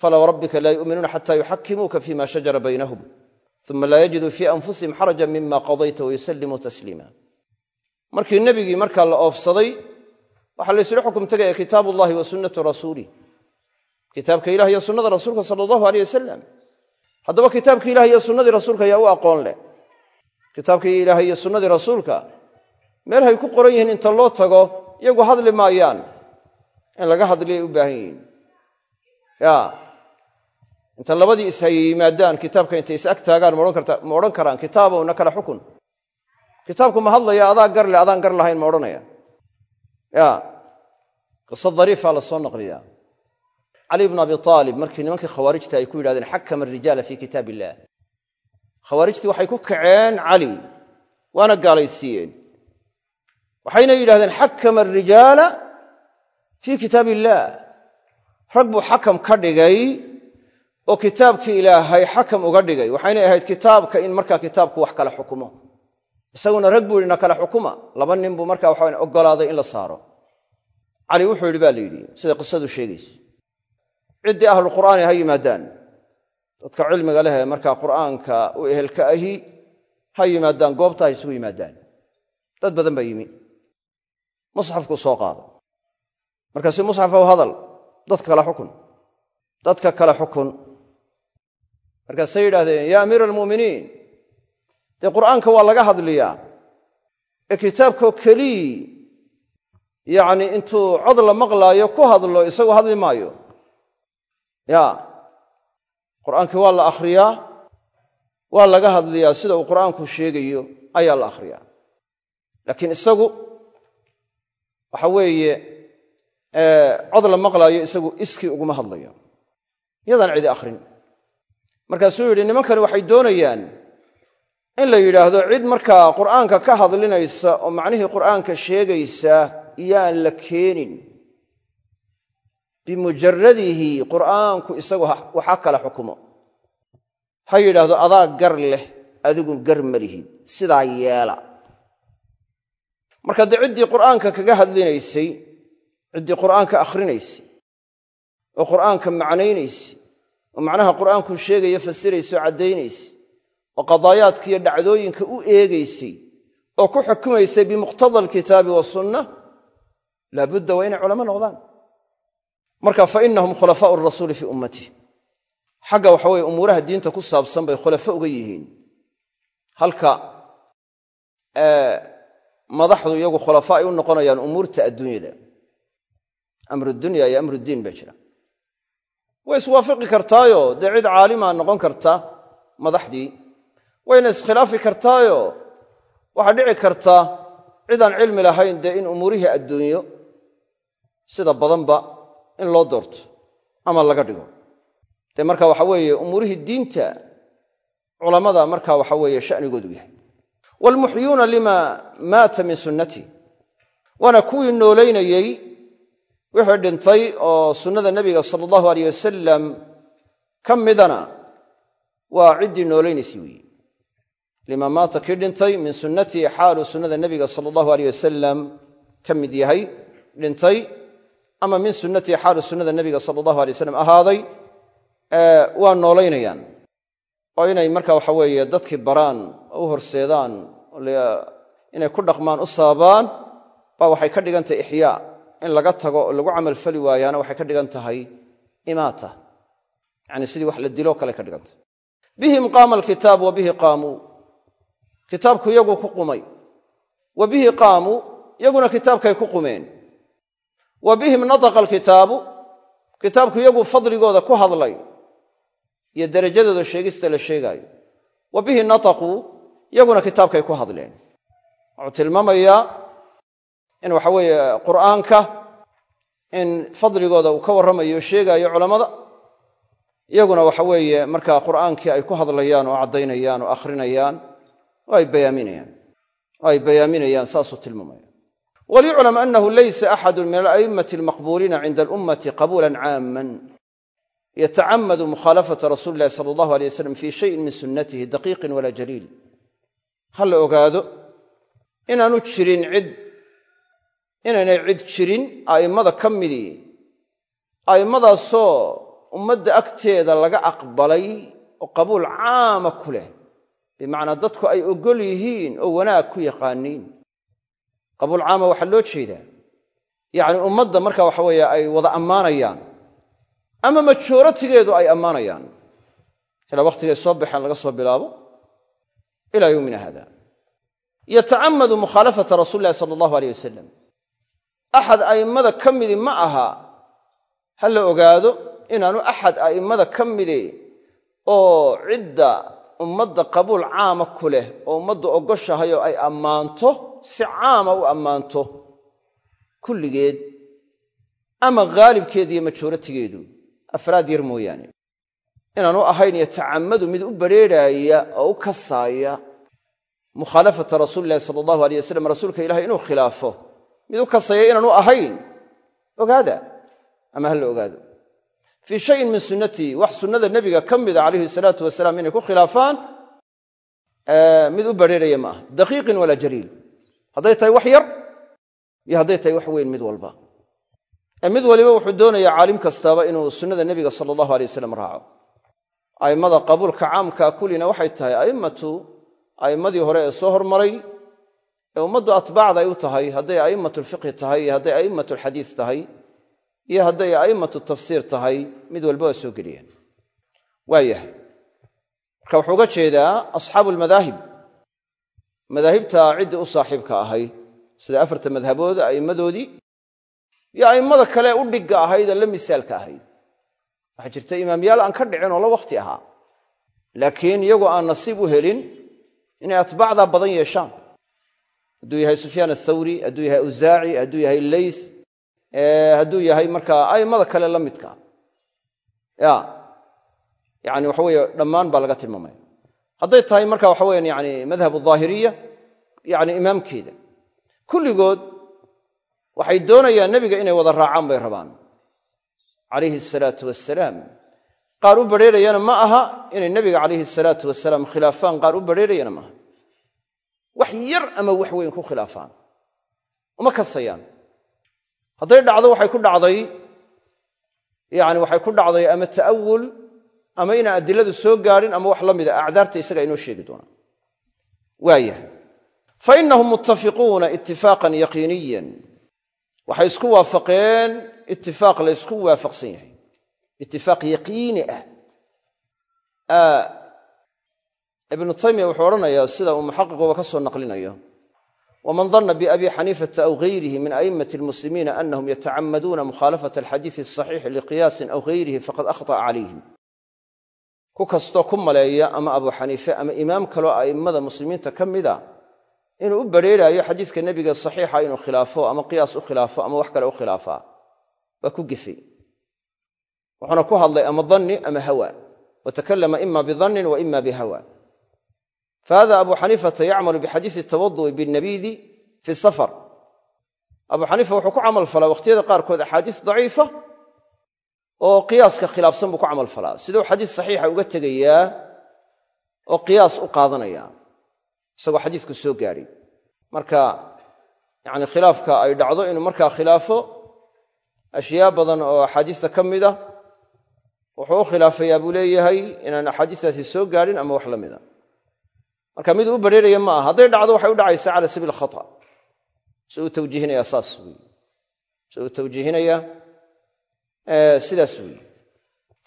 fala wrabbika laa yu'minuuna xata yuxakimuuka fima shajara baynahum uma laa yajiduu fii anfusihim xarajan mima qadayta wayusallimuu tasliima markii nebigii markaa la oofsaday waxaa laysula xukum tegaya kitaab wa sunnatu rasuulih kitaabka ilah iyo sunnada rasuulka sala allahu aleyh wasalam haddaba kitaabka ilah iyo sunnadii rasuulka ayaa u aqoon leh. Kitaabkii ilaahay iyo sunnadii rasuulka meelhay ku qoran yihiin inta loo tago iyagu hadli maayaan in laga hadliyay u baahan yihiin. Ya inta labadii ishaye yimaadaan kitaabka intay is ag taagaan ma odhan karaan kitaabowna kala xukun kitaabku ma hadlaya adaa gar le adaan gar lahayn ma odhanaya. Ya qisa dariifaa la soo naqliyaa. Cali bnu abi aalib markii nimankii khawaarijta ay ku yidhahdeen xakama arijaala fii kitaab illah khawaarijtii waxay ku kaceen cali waana gaalaysiiyeen. Waxayna yidhahdeen xakama arijaala fii kitaab illaah rag buu xakam ka dhigay oo kitaabkii ilaahay xakam uga dhigay. Waxaynay ahayd kitaabka in markaa kitaabku wax kala xukumo isaguna rag buu yidhi na xukuma. Laba nin buu markaa waxaa oggolaaday in la saaro. Cali wuxuu yidhi baa la yidhi sida qisadu sheegaysa. Ciddii ahlulqur'aani ha yimaadaan. Dadka cilmiga leh ee markaa qur'aanka u ehelka ahi ha yimaadaan goobta ha isugu yimaadaan. Dad badan baa yimi. Musxafkuu soo qaado. Markaasi musxafow hadal dadka kala xukun dadka kale xukun. Markaasay yidhahdeen yaa amiira almu'miniin dee qur'aanka waa laga hadliyaa. Ee kitaabkoo kelii yacni intuu cod la maqlaayo ku hadlo isagoo hadli maayo. Ya qur'aankii waa la akhriyaa waa laga hadliyaa sida uu qur'aanku sheegayo ayaa la akhriyaa. Laakiin isagu waxa weeye cod la maqlaayo isagu iskii uguma hadlayo. Yadaan cidi akhrin. Markaasuu yidhi nimankani waxay doonayaan in la yidhaahdo cid markaa qur'aanka ka hadlinaysa oo macnihii qur'aanka sheegaysa yaan la keenin. Bimujaradihi qur'aanku isagu waxa kala xukumo. Ha yidhaahdo adaa gar leh adigu gar ma lihid. Sidaa yeela. Marka dee ciddii qur'aanka kaga hadlinaysay ciddii qur'aanka akhrinaysay oo qur'aanka macnaynaysay oo macnaha qur'aanku sheegaya fasiraysay oo oo qadaayaadka iyo dhacdooyinka u eegaysay oo ku xukumaysay bimuqtada alkitaabi wasunna laabudda waa inay culamo noqdaan. Marka fa inahum khulafaau rasuuli fii ummatih xagga waxa weye umuuraha diinta ku saabsan bay khulafo uga yihiin. Halka madaxdu iyagu khulafa ay u noqonayaan umuurta adduunyada. Amrudunya iyo amrudiin baa jira way iswaafaqi kartaayo dee wayna iskhilaafi kartaayo. Waxaa dhici karta cidaan cilmi lahayn dee in umuurihii adduunyo sida badanba in loo doorto ama laga dhigo. Dee marka waxa weeye umuurihii diinta culammada marka waxa weeye sha'nigoodu yahay. Waalmuxyuuna lima maata min sunnati. Waana kuwii noolaynayey wixii dhintay oo sunnada nebiga sala allahu aleyh wasalam ka midana waa ciddii noolaynaysay weeye lima maata kii dhintay min sunnatii xaaluu sunnada nebiga sala allahu aleyh wasalam ka mid yahay dhintay ama min sunnatii xaaluu sunnada nebiga sala allahu alay wasalam ahaaday waa noolaynayaan. Oo inay marka waxa weeye dadkii baraan oo u horseedaan inay ku dhaqmaan u sababaan baa waxay ka dhigan tahay ixyaa. In laga tago oo lagu camalfali waayaana waxay ka dhigan tahay imaata. Yacni sidii wax la diloo kale ka dhigan bihim qaama alkitaab wa bihi qaamuu kitaabku iyaguu ku qumay. Wa bihi qaamuu yaguna kitaabkay ku qumeen. Wa bihim nataqa alkitaabu kitaabku iyaguu fadligooda ku hadlay. Iyo derajadooda sheegista la sheegaayo. Wa bihi nataquu yaguna kitaabkay ku hadleen. Wuxuu tilmaamayaa in waxa weeye qur'aanka in fadligooda uu ka warramayo sheegaayo culammada. Iyaguna waxa weeye markaa qur'aankii ay ku hadlayaan oo caddaynayaan oo akhrinayaan oo ay bayaaminayaan. Oo ay bayaaminayaan saasuu tilmaamaya. Walyuclam anahu laysa axadu min ala'immati almaqbuuliina cinda alummati qabuulan caamman. Yatacamadu mukhaalafata rasuuli illahi sala allahu alay wasalam fii shayin min sunnatihi daqiiqin walaa jaliil. Ha la ogaado inaanu jirin cid inaynay cid jirin a'immada ka midii a'immadaasoo ummadda agteeda laga aqbalay oo qabuul caama ku leh bimacnaa dadku ay oggol yihiin oo wanaag ku yaqaaniin. Qabuul caama waxaa loo jeedaa. Yacni ummadda marka waxa weeye ay wada ammaanayaan. Ama majooratigeedu ay ammaanayaan. Ilaa wakhtigay soo baxeen laga soo bilaabo. Ilaa yowmina haada. Yatacamadu mukhaalafata rasuuli illahi sala allahu aleyh wasalam axad a'immada ka midi ma aha. Ha la ogaado inaanu axad a'immada ka midi oo cidda ummadda qabuul caama ku leh oo ummaddu ogoshahay oo ay ammaanto si caama u ammaanto kulligeed ama haalibkeeda iyo majooratigeedu afraad yar mooyaane. Inaanu ahayn yatacamadu mid u badrheedhaaya oo u kasaaya mukhaalafata rasuuli illahi sala allahu aleyh wasalam rasuulka ilahay inuu khilaafo mid u kasaya inaanu ahayn ogaada ama ha ogaado fii shayin min sunnatii wax sunnada nebiga ka mida calayhi salaatu wasalaam inay ku khilaafaan mid u badrheeraya ma aha. Daqiiqin walaa jaliil hadday tahay wax yar iyo hadday tahay wax weyn mid walba. Mid waliba wuxuu doonayaa caalim kastaaba inuu sunnada nebiga sala allahu alay wasalam raaco. A'immada qabuulka caamkaa kulina waxay tahay a'immatu a'immadii hore ee soo hormaray ee ummaddu atbaacda ay u tahay hadday a'immatu lfiqhi tahay iyo hadday iyo hadday a'immatu tafsiir tahay mid walba waa soo geliyaan waa yahay. Marka wuxuu uga jeedaa asxaabu almadaahib madaahibta ciddii u saaxiibka ahayd sida afarta madhabood a'immadoodii iyo a'immada kale u dhigga ahayd ee la misaalka ahayd. Waxaa jirta imaamyaal aan ka dhicin oo la wakhti ahaa. Laakiin iyagoo aan nasiib u helin inay atbaacdaa badan yeeshaan. Hadduu yahay sufyaan athawri hadduu yahay awsaaci hadduu yahay leys hadduu yahay markaa a'immada kale la midka. Ya yani waxa weeye dhammaan baa laga tilmaamaya. Hadday tahay marka waxa weyan yani madhab aahiriya yani imaamkeeda. Kulligood waxay doonayaan nebiga inay wada raacaan bay rabaan. Calayhi asalaatu wasalaam qaar u badrheerayana ma aha inay nebiga calayhi asalaatu wasalaam khilaafaan qaar u badrheerayana maaha wax yar ama wax weyn ku khilaafaan. Uma kasayaan hadday dhacdo waxay ku dhacday yani waxay ku dhacday ama ta'awul ama inaan adiladu soo gaadhin ama wax la mida. Acdaarta isaga inoo sheegi doonaa waayahay. Fa inahum muttafiquuna itifaaqan yaqiiniyan. Waxay isku waafaqeen itifaaq la ysku waafaqsan yahay. Itifaaq yaqiini ah. Ibnu taymiya wuxuu odhanayaa sida uu muxaqiquba ka soo naqlinayo waman danna biabi xaniifata aw gayrihi min a'immati almuslimiina anahum yatacamaduuna mukhaalafata alxadiisi asaxiixi liqiyaasin aw gayrihi faqad akhطa'a calayhim ku kastoo ku maleeya ama abu xaniife ama imaam kaloo a'immada muslimiinta ka mida inuu u badrheeraayo xadiiska nebiga saxiixa inuu khilaafo ama qiyaas u khilaafo ama wax kale u khilaafaa waa ku gefay wuxuuna ku hadlay ama danni ama fahada abu xaniifata yacmalu bixadiisi tawadu'i binnabiidi fi safar abu xaniifa wuxuu ku camal falaa wakhtiyada qaarkood axaadiis daciifa oo qiyaaska khilaafsan buu ku camal falaa siduu xadiis saxiixa uga tegayaa oo qiyaas u qaadanaya isagoo xadiisku soo gaadhay marka yani khilaafka ay dhacdo inuu markaa khilaafo ashyaa badan oo axaadiista ka mid a wuxuu u khilaafayaa buu leeyahay inaan axaadiistaasi soo gaadhin ama wax la marka miduu u badrheeraya ma aha. Hadday dhacdo waxay u dhacaysaa cala sabiil khata. Si uu tawjiihinaya saas wey si uu tawjiihinaya sidaas weeye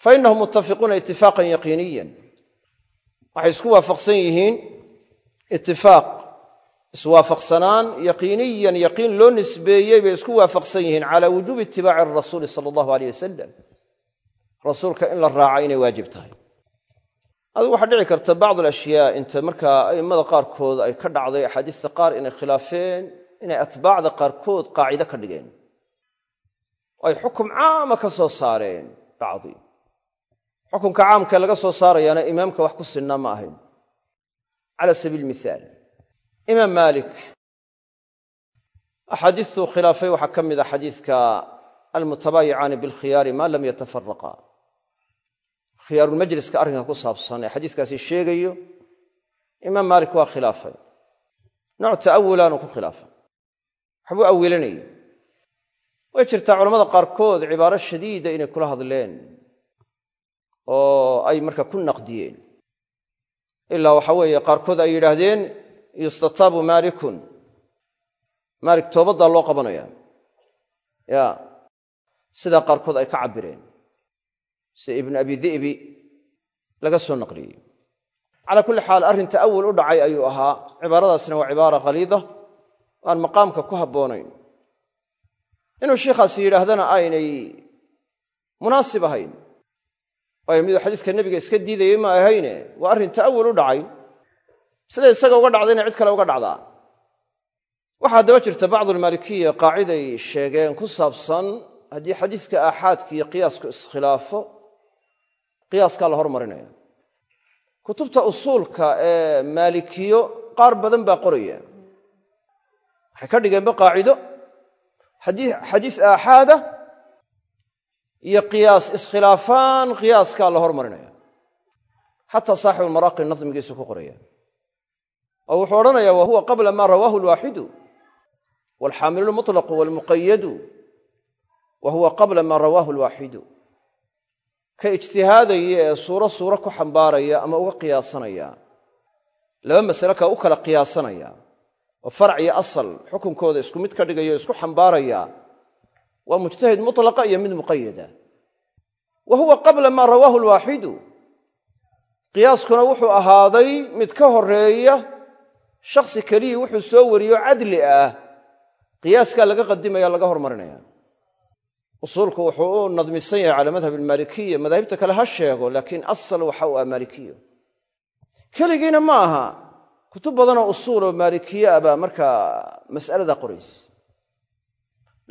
fa inahum muttafiquuna itifaaqan yaqiiniyan. Waxay isku waafaqsan yihiin itifaaq iswaafaqsanaan yaqiiniyan yaqiin loo nisbeeyey bay isku waafaqsan yihiin cala wujuubi itibaaci arasuuli sala allahu aleyh wasalam rasuulka in la raaca inay waajib tahay adigu waxaa dhici karta bacd alashyaa inta markaa a'immada qaarkood ay ka dhacday axaadiista qaar inay khilaafeen inay atbaacda qaarkood qaacido ka dhigeen. Ay xukum caama ka soo saareen bacdi. Xukumka caamkae laga soo saarayaana imaamka wax ku sinnaa ma ahayn. Cala sabiil mithaal. Imaam maalik axaadiistuu khilaafay waxaa ka mid a xadiiska almutabaayicaani bilkhiyaari maa lam yatafaraqa khiyaarulmajliska arrinka ku saabsan ee xadiiskaasi sheegayo imaam maalik waa khilaafay. Nooc ta'awulaanu ku khilaafay. Waxbuu awilanayay way jirtaa culamada qaarkood cibaaro shadiida inay kula hadleen oo ay marka ku naqdiyeen. Ilaa waxa weeye qaarkood ay yidhaahdeen yustataabu maalikun. Maalik toobaddaa loo qabanaya ya sidaa qaarkood ay ka cabbireen sida ibnu abi di'bi laga soo naqliyey. Calaa kulli xaal arrin ta'awul u dhacay ayuu ahaa cibaaradaasna waa cibaara khaliida aan maqaamka ku habboonayn. Inuu sheikhaasi yidhaahdana aynay munaasib ahayn waayo miduu xadiiska nebiga iska diidayey ma ahayne waa arrin ta'awul u dhacay. Sida isaga uga dhacdayna cid kale uga dhacdaa. Waxaa haddaba jirta bacdulmaalikiya qaaciday sheegeen ku saabsan haddii xadiiska aaxaadka iyo qiyaasku iskhilaafo qiyaaskaa la hormarinaya kutubta usuulka ee maalikiyo qaar badan baa qoraya. Waxay ka dhigeenba qaacido. Xadiis aaxaada iyo qiyaas iskhilaafaan qiyaaskaa la hormarinaya xataa saaxibulmaraaqi nadmigiisu ku qoraya. Oo wuxuu odhanaya wa qabla maa rawaahu lwaaxidu walxaamilu lmutlaqu walmuqayadu wa huwa qabla maa rawaahu lwaaxidu ka ijtihaadaya ee suuro suuro ku xambaaraya ama uga qiyaasanaya. Laba masale kaa u kala qiyaasanaya. Oo farac iyo asal xukunkooda isku mid ka dhigaya o isku xambaaraya. Waa mujtahid mutlaqa iyo mid muqayada wa huwa qabla maa rawaahu lwaaxidu qiyaaskuna wuxuu ahaaday mid ka horreeya shakhsi keliyii wuxuu soo wariyo cadli ah. Qiyaaskaa laga qadimaya laga hormarinaya usuulku wuxuu u nadmisan yahay cala madhab almaalikiya madaahibta kale ha sheego laakiin asal waxa uu ah maalikiyo. Keligiina ma aha. Kutub badanoo usuuloo maalikiye ah baa markaa mas'alada qoraysa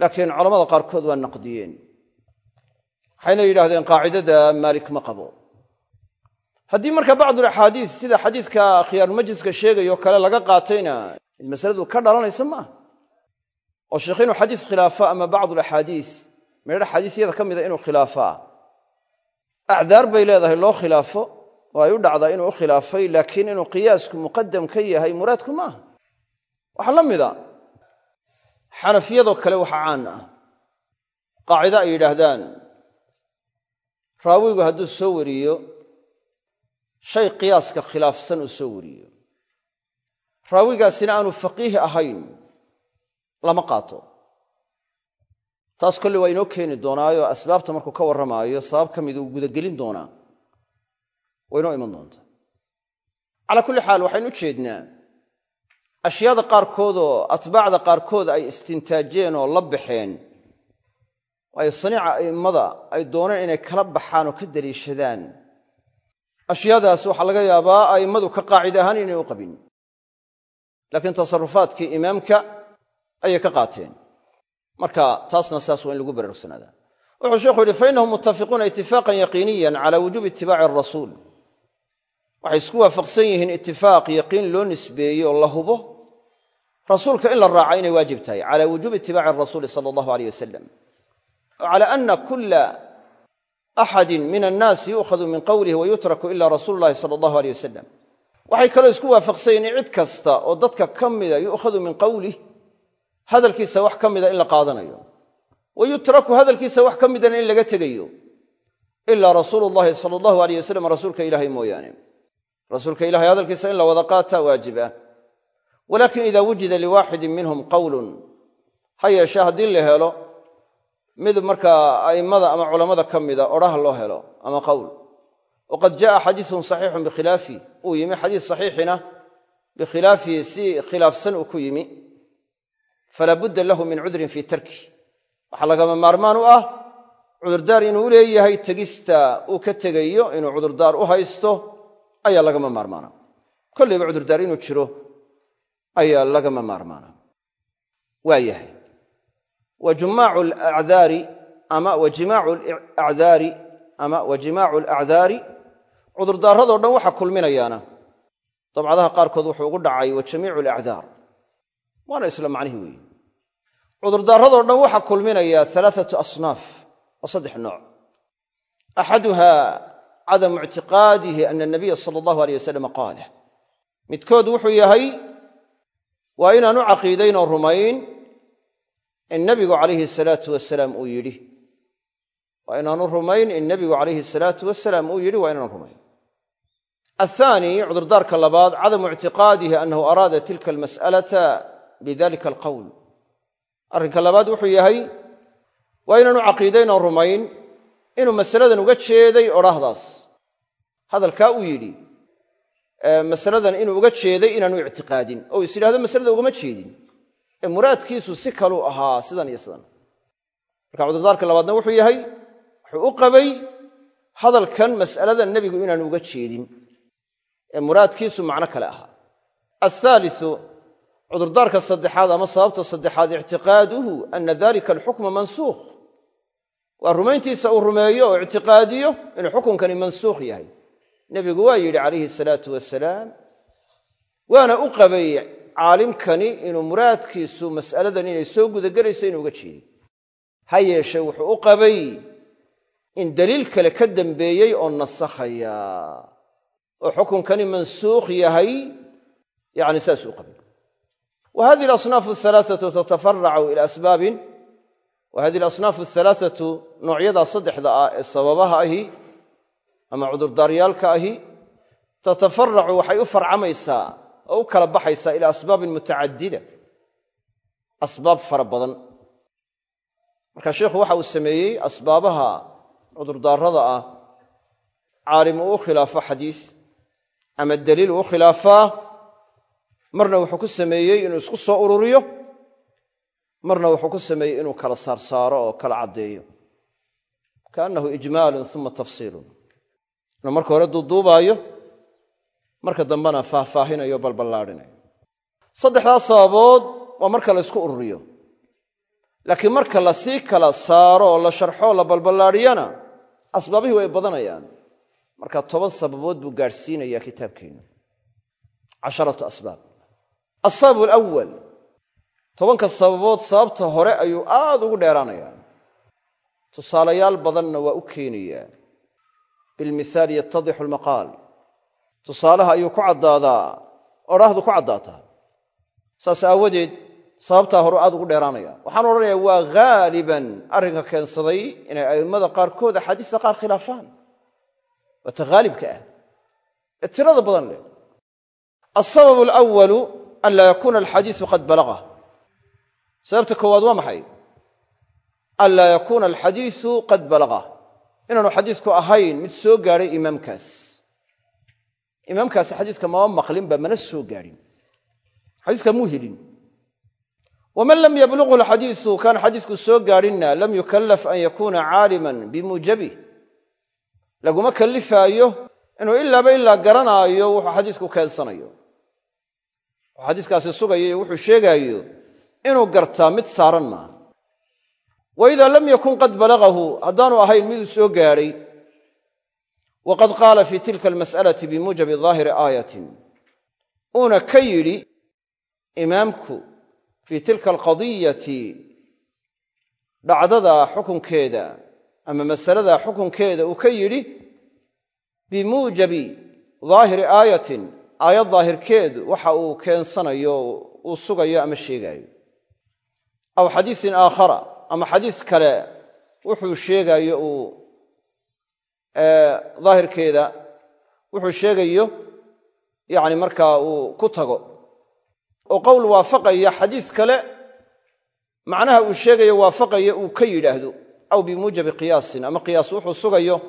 laakiin culamada qaarkood waa naqdiyeen. Waxayna yidhahdeen qaacidada maalik ma qabo. Haddii marka bacdulaxaadiis sida xadiiska khiyaarumajliska sheegayo kale laga qaatayna masaladu ka dhalanaysa maaha oo sheekh inuu xadiis khilaafo ama bacdulaxaadiis meedha xadiisyada ka mida inuu khilaafaa. Acdaar bay leedahay loo khilaafo oo ay u dhacdaa inuu u khilaafay laakiin inuu qiyaasku muqadam ka yahay muraadku maaha waxaa la mida xanafiyadoo kale waxa caan ah. Qaacida ay yidhaahdaan raawigu hadduu soo wariyo shay qiyaaska khilaafsan uu soo wariyo. Raawigaasina aanu faqiih ahayn lama qaato taas kolle waa inoo keeni doonaayo asbaabta markuu ka warramaayo sabab ka mid uu gudagelin doonaa. Waa inoo iman doontaa calaa kulli xaal waxaynu u jeednaa ashyaada qaarkoodoo atbaacda qaarkood ay istintaajeen oo la baxeen ay saniica a'immada ay dooneen inay kala baxaan oo ka daliishadaan ashyaadaas waxaa laga yaabaa a'immadu ka qaacida ahaan inay u qabin. Laakiin tasarufaadkii imaamka ayay ka qaateen marka taasna saas waa in lagu baraarugsanaada wuxuu sheikhu yidhi fa innahum muttafiquuna itifaaqan yaqiiniyan cala wujuubi itibaaci arasuul waxay isku waafaqsan yihiin itifaaq yaqiin loo nisbeeyey oo la hubo rasuulka in la raaca inay waajib tahay cala wujuubi itibaaci arasuuli sala allahu aleyh wasalam cala ana kula axadin min annaasi yu'khadu min qowlihi wa yutraku ila rasuulu llahi sala allahu aleyh wasalam waxay kaloo isku waafaqsan yihiin cid kasta oo dadka ka mida yu'khadu min qowlih hadalkiisa wax ka mida in la qaadanayo. Wa yutraku hadalkiisa wax ka midana in laga tegayo. Ilaa rasuulu llahi sala allahu aleyh wasalam rasuulka ilaahay mooyaane. Rasuulka ilahay hadalkiisa in la wada qaataa waajib ah. Walakin ida wujida liwaaxidin minhum qowlun ha yeeshee haddii la helo mid markaa a'immada ama culammada ka mida odhaha loo helo ama qowl waqad ja'a xadiisun saxiixun bikhilaafi uu yimi xadiis saxiixina bikhilaafihi si khilaafsan uu ku yimi falaa budda lahu min cudrin fii tarki. Waxaa lagama maarmaan u ah cudurdaar inuu leeyahay tegista uu ka tegayo inuu cudurdaar u haysto ayaa lagama maarmaana. Kollayba cudurdaar inuu jiro ayaa lagama maarmaana. Waa yahay. Wa jumaacu alacdaari ama wa jimaacu alacdaari ama wa jimaacu cudurdaaradoo dhan waxaa kulminayaana. Dabcadaha qaarkood wuxuu ugu dhacay wa jamiicu waana isla macnihi weeye. Cudurdaaradoo dhan waxaa kulminaya alaaatu asnaaf waa saddex nooc. Axaduha cadamu ictiqaadihi ana anabiya sala allahu aleyh wasalam qaalah midkood wuxuu yahay waa inaanu caqiidaynoo rumayn in nebigu calayhi salaatu wasalaam uu yidhi. Waa inaanu rumayn in nebigu calayhi salaatu wasalaam uu yidhi waa inaanu rumayn. Athaani cudurdaarka labaad cadamu ictiqaadihi annahu araada tilka almas'alata bidalika alqowl arrinka labaad wuxuu yahay waa inaanu caqiidaynoo rumayn inuu masaladan uga jeeday odhaahdaas hadalkaa uu yidhi masaladan inuu uga jeeday inaanu ictiqaadin. Oo is yidhahdo masalada ugama jeedin. Ee muraadkiisu si kaluu ahaa sidan iyo sidan. Marka cudurdaarka labaadna wuxuu yahay wuxuu u qabay hadalkan mas'aladan nebigu inaanu uga jeedin. Ee muraadkiisu macno kale ahaa cudurdaarka saddexaad ama sababta saddexaad ictiqaaduhu ana dalika alxukma mansuukh. Waa rumayntiisa uu rumeeyo oo ictiqaadiyo inuu xukunkani mansuukh yahay. Nebigu waa yidhi calayhi salaatu wasalaam waana u qabay caalimkani inuu muraadkiisu mas'aladan inay soo gudagelayso inuu uga jeedin ha yeeshee wuxuu u qabay in daliil kale ka dambeeyey oo nasakhaya oo xukunkani mansuukh yahay yani saasuu qabay wa hadihi alasnaafu alhalaaatu tatafaracu ila asbaabin wa hadihi alasnaafu alhalaaatu noocyadaa saddexda ah ee sababaha ahi ama cudurdaaryaalka ahi tatafaracu waxay u farcamaysaa oo u kala baxaysaa ila asbaabin mutacadida asbaab fara badan marka sheikhu waxa uu sameeyey asbaabaha cudurdaarada ah caalim uu marna wuxuu ku sameeyey inuu isku soo ururiyo marna wuxuu ku sameeyey inuu kala saarsaaro oo kala caddeeyo. Kaannahu ijmaalun uma tafsiilun. Inuu marka hore duuduubaayo marka dambena faahfaahinayo balballaadhinayo. Saddexdaas sababood waa marka la ysku ururiyo. Laakiin marka la sii kala saaro oo la sharxoo la balballaadhiyana asbaabihii way badanayaan. Marka toban sababood buu gaadhsiinayaa kitaabkeennu. Casharatu asbaab asabab alawal tobanka sababood sababta hore ayuu aad ugu dheeraanayaa. Tusaalayaal badanna waa u keenayaa. Bilmithaali yattadixu almaqaal. Tusaalaha ayuu ku caddaadaa odhaahdu ku caddaataa. Saas aawadeed sababtaa hore aad ugu dheeraanaya waxaan odhanayaa waa haaliban arrinka keensaday inay a'immada qaarkood axaadiista qaar khilaafaan. Waa ta haalibka ah. Ee tirada badan leh. Alsabab alawalu an laa yakuuna alxadiisu qad balagah sababta koowaad waa maxay an laa yakuuna alxadiisu qad balagah inaanu xadiisku ahayn mid soo gaadhay imaamkaas imaamkaasi xadiiska mama maqlinba mana soo gaadhin xadiiska muu helin waman lam yablughu alxadiisu kaan xadiisku soo gaadhinna lam yukallaf an yakuuna caaliman bimuujabih laguma kallifaayo inuu ilaaba ilaa garanaayo wuxuu xadiisku keensanayo xadiiskaasi sugayo iyo wuxuu sheegaayo inuu gartaa mid saaran maaha. Wa idaa lam yakun qad balagahu haddaanu ahayn miduu soo gaadhay waqad qaala fii tilka almas'alati bimuujabi daahiri aayatin. Uuna ka yidhi imaamku fii tilka alqadiyati dhacdada xukunkeeda ama masalada xukunkeeda uu ka yidhi bimuujabi daahiri aayatin aayad daahirkeedu waxa uu keensanayo uu sugayo ama sheegaayo. Aw xadiisin aakhara ama xadiis kale wuxuu sheegaayo uu daahirkeeda wuxuu sheegayo yani markaa uu ku tago. Oo qowl waafaqaya xadiis kale macnaha uu sheegayo waafaqaya uu ka yidhaahdo aw bimuujabi qiyaasin ama qiyaas wuxuu sugayo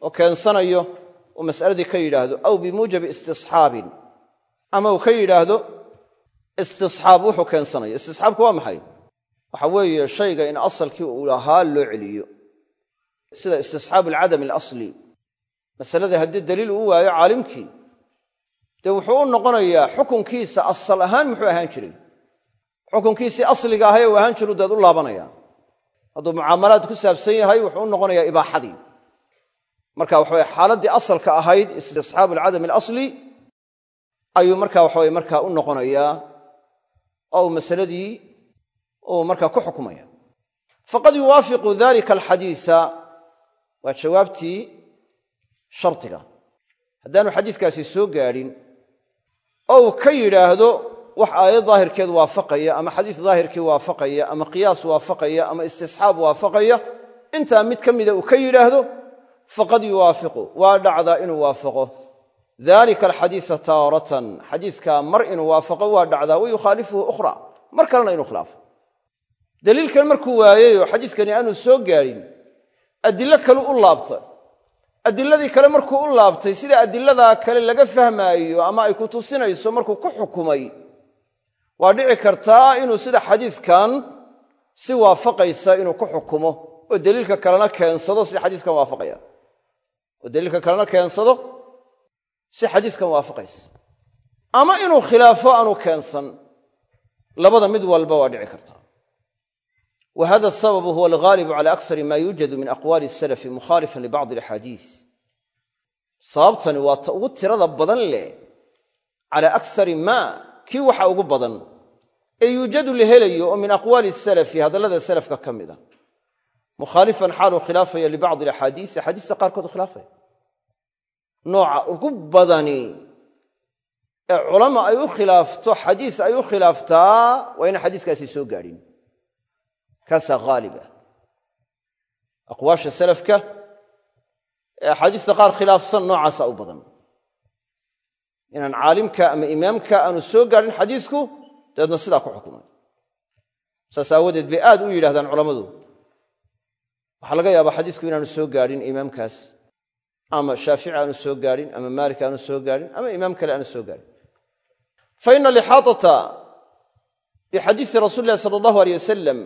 oo keensanayo uu mas'aladii ka yidhaahdo aw bimuujabi istisxaabin ama uu ka yidhaahdo istisxaab wuxuu keensanayo istisxaabku waa maxay? Waxa weeye shayga in asalkii uu lahaa loo celiyo. Sida istisxaabu alcadam alasli. Masalada haddii daliil uu waayo caalimkii dee wuxuu u noqonayaa xukunkiisa asal ahaan muxuu ahaan jiray. Xukunkiisii asliga ahay uu ahaan jiru deed u laabanaya. Hadduu mucaamalaad ku saabsan yahay wuxuu u noqonayaa ibaaxadii marka waxaweye xaaladdii asalka ahayd istisxaabu alcadam alasli ayuu marka waxaweye markaa u noqonayaa oo masaladii uu markaa ku xukumaya. Faqad yuwaafiqu dalika alxadiisa waa jawaabtii shardiga haddaanu xadiiskaasi soo gaadhin oo uu ka yidhaahdo wax aayad daahirkeed waafaqaya ama xadiis daahirkii waafaqaya ama qiyaas waafaqaya ama istisxaab waafaqaya intaa mid ka mida uu ka yidhaahdo faqad yuwaafiqu waa dhacdaa inuu waafaqo. Dalika alxadiisa taaratan xadiiskaa mar inuu waafaqo waa dhacdaa wa yukhaalifuhu ukhra mar kalena inuu khilaafo. Daliilkan markuu waayeyoo xadiiskani aanu soo gaadhin adilo kale u laabtay. Adiladii kale markuu u laabtay sida adiladaa kale laga fahmaayo ama ay ku tusinayso markuu ku xukumay waa dhici kartaa inuu sida xadiiskan si waafaqaysa inuu ku xukumo oo daliilka kalena keensado si xadiiskan waafaqaya oo daliilka kalena keensado si xadiiskan waafaqaysa. Ama inuu khilaafo aanu keensan labada mid walba waa dhici kartaa wa hada asababu huwa alghaalibu cala aksari ma yuujadu min aqwaali salafi mukhaalifan libacdi alaxaadiis sababtani waa ta ugu tirada badan leh cala aksari maa kii waxa ugu badan ee yuujadu la helayo oo min aqwaali salafi hadallada salafka ka mid a mukhaalifan xaaluu khilaafaya libacdi alaxaadiisi axaadiista qaarkood u khilaafaya nooca ugu badani ee culama ay u khilaafto xadiis ay u khilaaftaa waa inaan xadiiskaasi soo gaadhin kaasaa haalib ah aqwaasha salafka ee axaadiista qaar khilaafsan noocaasa u badan inaan caalimka ama imaamka aanu soo gaadhin xadiisku dabeedna sidaa ku xukumay saas aawadeed bay aad u yidhahdaan culammadu waxaa laga yaabaa xadiisku inaanu soo gaadhin imaamkaas ama shaafici aanu soo gaadhin ama maalik aanu soo gaadhin ama imaam kale aanu soo gaadhin fa ina alixaatata bixadiisi rasuuli illahi sala allahu aleyh wasalam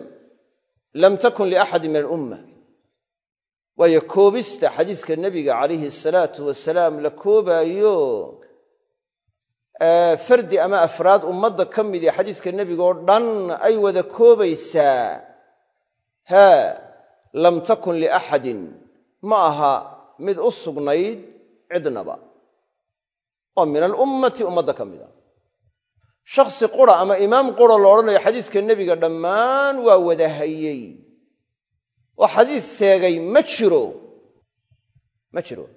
lam takun liaxadi min alumma. Waayo koobista xadiiska nebiga calayhi asalaatu wasalaam la koobaayo fardi ama afraad ummadda ka midii xadiiska nebigaoo dhan ay wada koobaysaa. Haa lam takun liaxadin ma aha mid u sugnayd cidnaba. Oo min alummati ummadda ka mida. Shakhsi qura ama imaam qura lo odhanayo xadiiska nebiga dhammaan waa wada hayey oo xadiis seegay ma jiro. Ma jiro.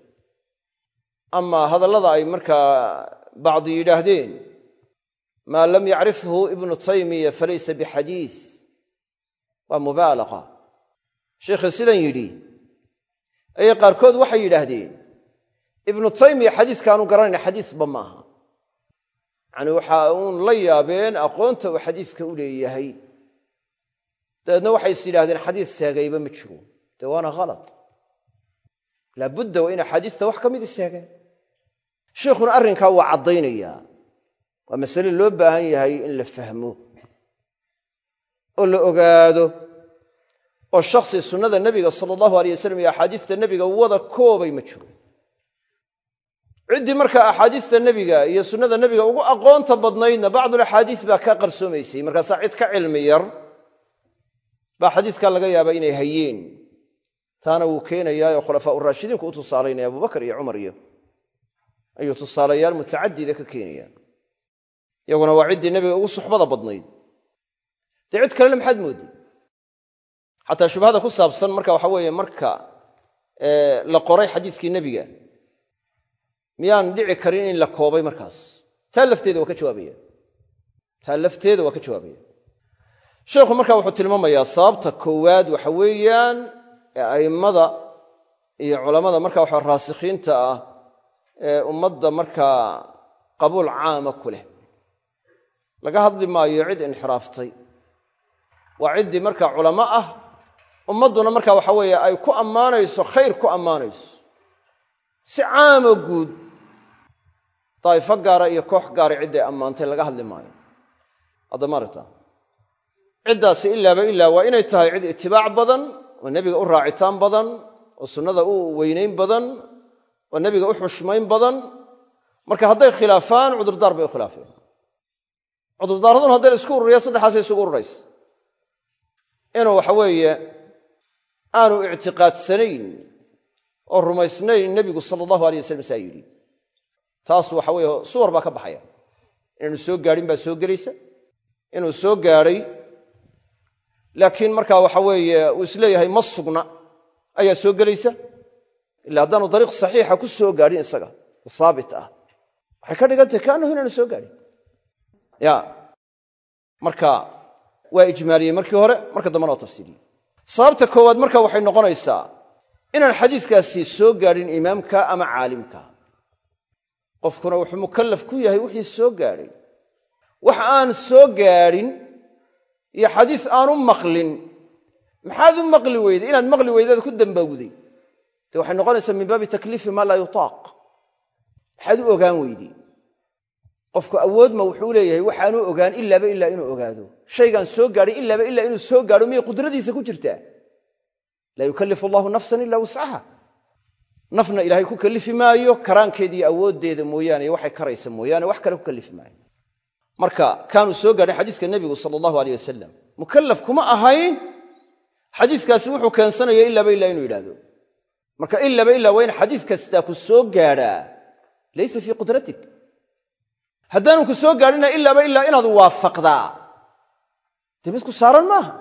Ama hadallada ay markaa bacdi yidhaahdeen maa lam yacrifhu ibnu taymiya falaysa bixadiis waa mubaalaqa sheikhii sidan yidhi ayay qaarkood waxay yidhaahdeen ibnu taymiya xadiiskaanu garanayna xadiisba maaha. Yacanii waxa uun la yaabeen aqoonta uu xadiiska u leeyahay. Dabeedna waxay is yidhahdeen xadiis seegayba ma jiro. Dee waana khalad laabudda waa in axaadiista wax ka midi seegeen sheikhuna arrinkaa waa caddaynayaa. Waa masale loo baahan yahay in la fahmo oo la ogaado oo shakhsi sunnada nebiga sala allahu alay wasalam iyo axaadiista nebiga wada koobay ma jiro. Ciddii markaa axaadiista nebiga iyo sunnada nebiga ugu aqoonta badnaydna bacdulaxaadiis baa ka qarsoomaysay. Markaasaa cid ka cilmi yar baa xadiiskaa laga yaabaa inay hayeen. Taana wuu keenayaa oo khulafaa uraashidiinku u tusaalaynaya abubakar iyo cumar iyo ayuu tusaalayaal mutacadida ka keenayaan. Iyaguna waa ciddii nebiga ugu suxbada badnayd. Dee cid kalena maxaad moodday xataa shubhada ku saabsan marka waxa weeye marka la qoray xadiiskii nebiga miyaan dhici karin in la koobay markaas? Taa lafteeda waa ka jawaabaya. Taa lafteeda waa ka jawaabaya. Sheikhu marka wuxuu tilmaamayaa sababta koowaad waxa weeyaan ee a'immada iyo culammada marka waxa raasikhiinta ah ee ummadda markaa qabuul caama ku leh. Laga hadli maayo cid inxiraaftay. Waa ciddii markaa culamo ah ummadduna marka waxa weeye ay ku ammaanayso khayr ku ammaanayso. Si caamo guud daa'ifo gaara iyo koox gaara cidday ammaantay laga hadli maayo. Hadda maaragta ciddaasi ilaaba ilaa waa inay tahay cid itibaac badan oo nebiga u raacitaan badan oo sunnada u weynayn badan oo nebiga u xushmayn badan. Marka hadday khilaafaan cudurdaar bay u khilaafeen. Cudurdaaradun hadday la isku ururiya saddexaasay isugu ururaysa. Inuu waxa weeye aanu ictiqaadsanayn oo rumaysnayn nebigu sala allahu alay wasalam saa yidhi. Taas waxa weeye suwar baa ka baxaya. Inaanu soo gaadhin baa soo gelaysa inuu soo gaadhay laakiin markaa waxa weeye uu is leeyahay ma sugna ayaa soo gelaysa. Ila haddaanu dariiq saxiixa ku soo gaadhin isaga haabit ah. Waxay ka dhigantahay kaanahu inaanu soo gaadhin. Ya marka waa ijmaaliyey markii hore marka dambena waa tafsiiliyey sababta koowaad marka waxay noqonaysaa inaan xadiiskaasi soo gaadhin imaamka ama caalimka. Qofkuna wuxuu mukallaf ku yahay wixii soo gaadhay wax aan soo gaadhin iyo xadiis aanu maqlin maxaad u maqli weyday? Inaad maqli weydaad ku dambawday de waxay noqonaysaa min baabi takliifi maa laa yutaaq maxaad u ogaan weydey qofku awoodma wuxuu leeyahay waxaanu ogaan ilaaba ilaa inuu ogaado. Shaygaan soo gaadhin ilaaba ilaa inuu soo gaadho miyay qudradiisa ku jirtaa laa yukallifu allahu nafsan ilaa wuscaha nafna ilaahay ku kallifi maayo karaankeediiyo awooddeeda mooyaane iyo waxay karaysa mooyaane wax kale ku kallifi maayo. Marka kaanuu soo gaadhay xadiiska nebigu sala allahu aleyh wasalam mukallaf kuma ahayn xadiiskaasi wuxuu keensanaya ilaaba ilaa inuu yidhaahdo. Marka ilaaba ilaa waa in xadiis kastaa ku soo gaadhaa laysa fii qudratik haddaanu ku soo gaadhina ilaaba ilaa inaad waafaqdaa. Dee mid saaran maaha?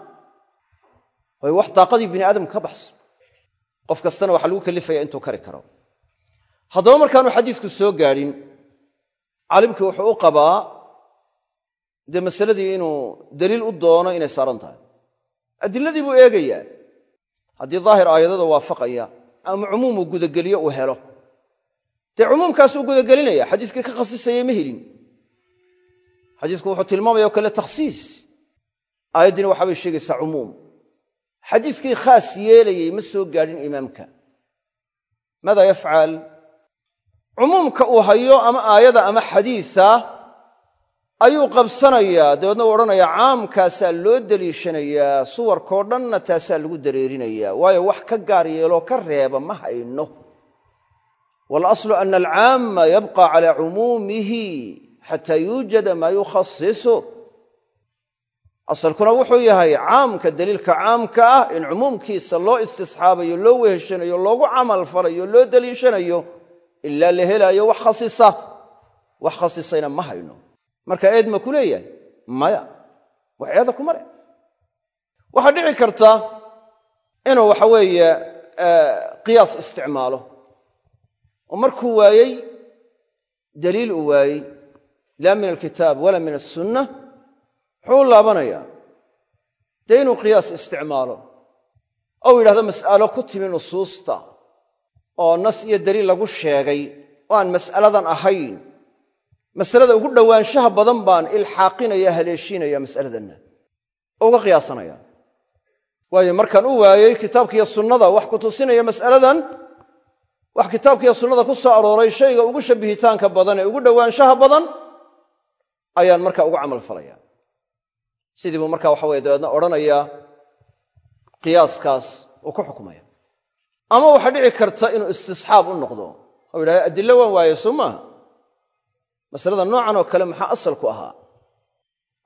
Waayo wax daaqadii bini aadamka ka baxsan qof kastana waxaa lagu kalifaya intuu kari karo. Haddaba markaanu xadiisku soo gaadhin caalimkii wuxuu u qabaa dee masaladii inuu daliil u doono inay saaran tahay. Adiladii buu eegayaa. Haddii daahir aayadada waafaqaya ama cumuumu gudageliyo uu helo. Dee cumuumkaasuu gudagelinaya xadiiskii ka khasisayay ma helin xadiisku wuxuu tilmaamaya o kale takhsiis. Aayaddiina waxaabay sheegaysaa cumuum. Xadiiskii khaas yeelayay ma soo gaadhin imaamka. Maada yafcal cumuumka uu hayo ama aayada ama xadiisa ayuu qabsanayaa. Dabeedna uu odhanayaa caamkaasaa loo deliishanayaa suwarkao dhanna taasaa lagu dareerinayaa. Waayo wax ka gaar yeeloo ka reeba ma hayno. Waalaslu ana alcaama yabqa calaa cumuumihi xataa yuujada maa yukhasisu asalkuna wuxuu yahay caamka daliilka caamka ah in cumuumkiisa loo istisxaabayo loo weheshanayo loogu camal falayo loo deliishanayo ilaa la helaayo wax khasisa. Wax khasisayna ma hayno. Marka eed ma ku leeyahay? Maya. Wax eeda kuma leh waxaa dhici karta inuu waxa weeye qiyaas isticmaalo. Oo markuu waayey daliil uu waayey laa min alkitaab walaa min asunna muxuu u laabanayaa dee inuu qiyaas isticmaalo ou yidhahdo mas'alo ku timi nusuusta oo nas iyo daliil lagu sheegay oo aan mas'aladan ahayn. Masalada ugu dhowaanshaha badan baan ilxaaqinaya haleeshiinaya mas'aladanna oo uga qiyaasanaya waayo markaan u waayey kitaabkiiyo sunnada wax ku tusinaya mas'aladan wax kitaabkiiyo sunnada ku soo arooray shayga ugu shabbihitaanka badan ee ugu dhowaanshaha badan ayaan markaa uga camal falaya sidii buu markaa waxa weye dabeedna odhanayaa qiyaaskaas uu ku xukumaya. Ama waxaa dhici karta inuu istisxaab u noqdo. Oo yidhahdo adillo waan waaye soo maaha masalada noocan oo kale maxaa asalku ahaa?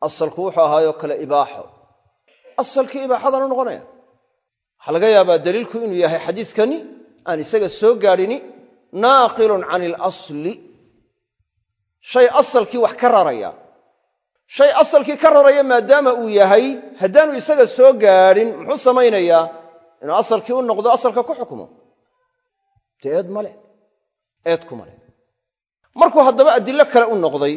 Asalku wuxuu ahaayoo kale ibaaxo. Asalkii ibaaxadan u noqonaya. Waxaa laga yaabaa daliilku inuu yahay xadiiskani aan isaga soo gaadhini naaqilun can ilasli shay asalkii wax ka raraya shay asalkii ka raraya maadaama uu yahay haddaanu isaga soo gaadhin muxuu samaynayaa inuu asalkii u noqdo asalka ku xukumo? Dee eed male eed kuma leh. Markuu haddaba adilo kale u noqday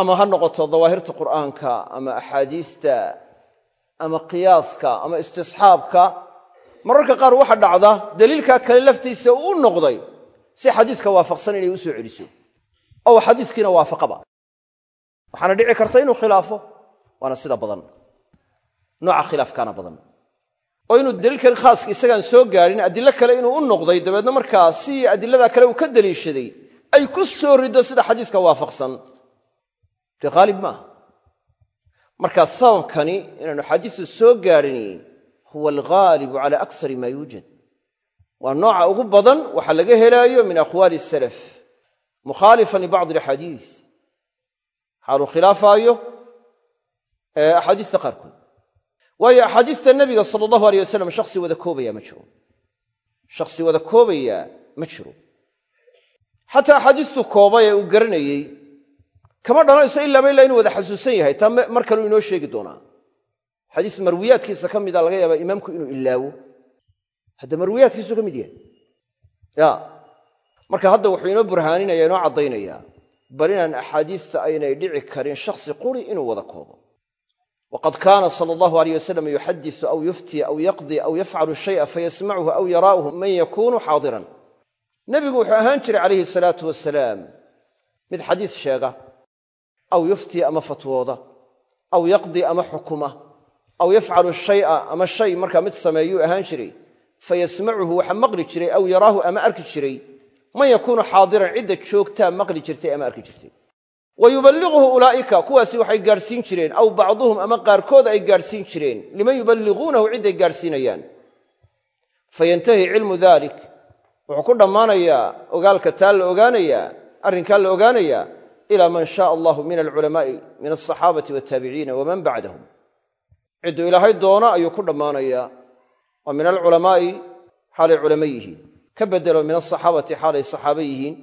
ama ha noqoto dawaahirta qur'aanka ama axaadiista ama qiyaaska ama istisxaabka mararka qaar waxa dhacda daliilkaa kale laftiisa uu noqday si xadiiska waafaqsan inay u soo celiso oo xadiiskiina waafaqaba waxaana dhici karta inuu khilaafo. Waana sida badan. Nooca khilaafkaana badan. Oo inuu daliilkan khaaska isagaan soo gaadhin adilo kale inuu u noqday dabeedna markaa si adilada kale uu ka daliishaday ay ku soo riddo sida xadiiska waafaqsan. Dee haalib maaha markaa sababkani inaanu xadiisu soo gaadhini huwa alghaalibu cala aksari maa yuujad. Waa nooca ugu badan waxa laga helaayo min aqwaali salaf mukhaalifan libacdi alaxaadiis xaaluu khilaafaayo axaadiista qaarkood. Waayo axaadiista nebiga sala allahu aleyh wasalam shakhsi wada koobaya ma jiro. Shakhsi wada koobaya ma jiro. Xataa axaadiistu koobay ee uu garanayey kama dhalanayso ilaaba ilaa inuu wada xasuusan yahay. Taa mar kaleu inoo sheegi doonaa. Xadiis marwiyaadkiisa ka mida laga yaabaa imaamku inuu ilaawo hadda marwiyaadkiisuu ka mid yahay. Ya marka hadda wuxuu inoo burhaaninaya inoo caddaynaya bal inaan axaadiista aynay dhici karin shakhsi quri inuu wada koobo. Waqad kaana sala allahu aleyh wasalam yuxadisu aw yufti aw yaqdi aw yafcalu shaya fayasmacuhu aw yaraa'uhu man yakunu xaadiran. Nebigu wuxuu ahaan jiray calayhi salaatu wasalaam mid xadiis sheega. Aw yufti ama fatwooda. Aw yaqdi ama xukuma. Aw yafcalu shaya ama shay markaa mid sameeyuu ahaan jiray. Fayasmacuhu waxa maqli jiray aw yaraahu ama arki jiray man yakuunu xaadiran cidda joogtaa maqli jirtay ama arki jirtay. Wa yuballiquhu ulaa'ika kuwaasi waxay gaadhsiin jireen aw bacduhum ama qaarkood ay gaadhsiin jireen. Liman yuballiquunahu cidday gaadhsiinayaan fayantahi cilmu dalik wuxuu ku dhammaanayaa ogaalka taa la ogaanayaa arrinkaa la ogaanayaa ilaa man shaaa allahu min alculamaa'i min alsaxaabati wataabiciina waman bacdahum. Cidduu ilaahay doono ayuu ku dhammaanayaa. Oo min alculamaa'i xaalay culamo yihiin ka bedelo min asaxaabati xaalay saxaabe yihiin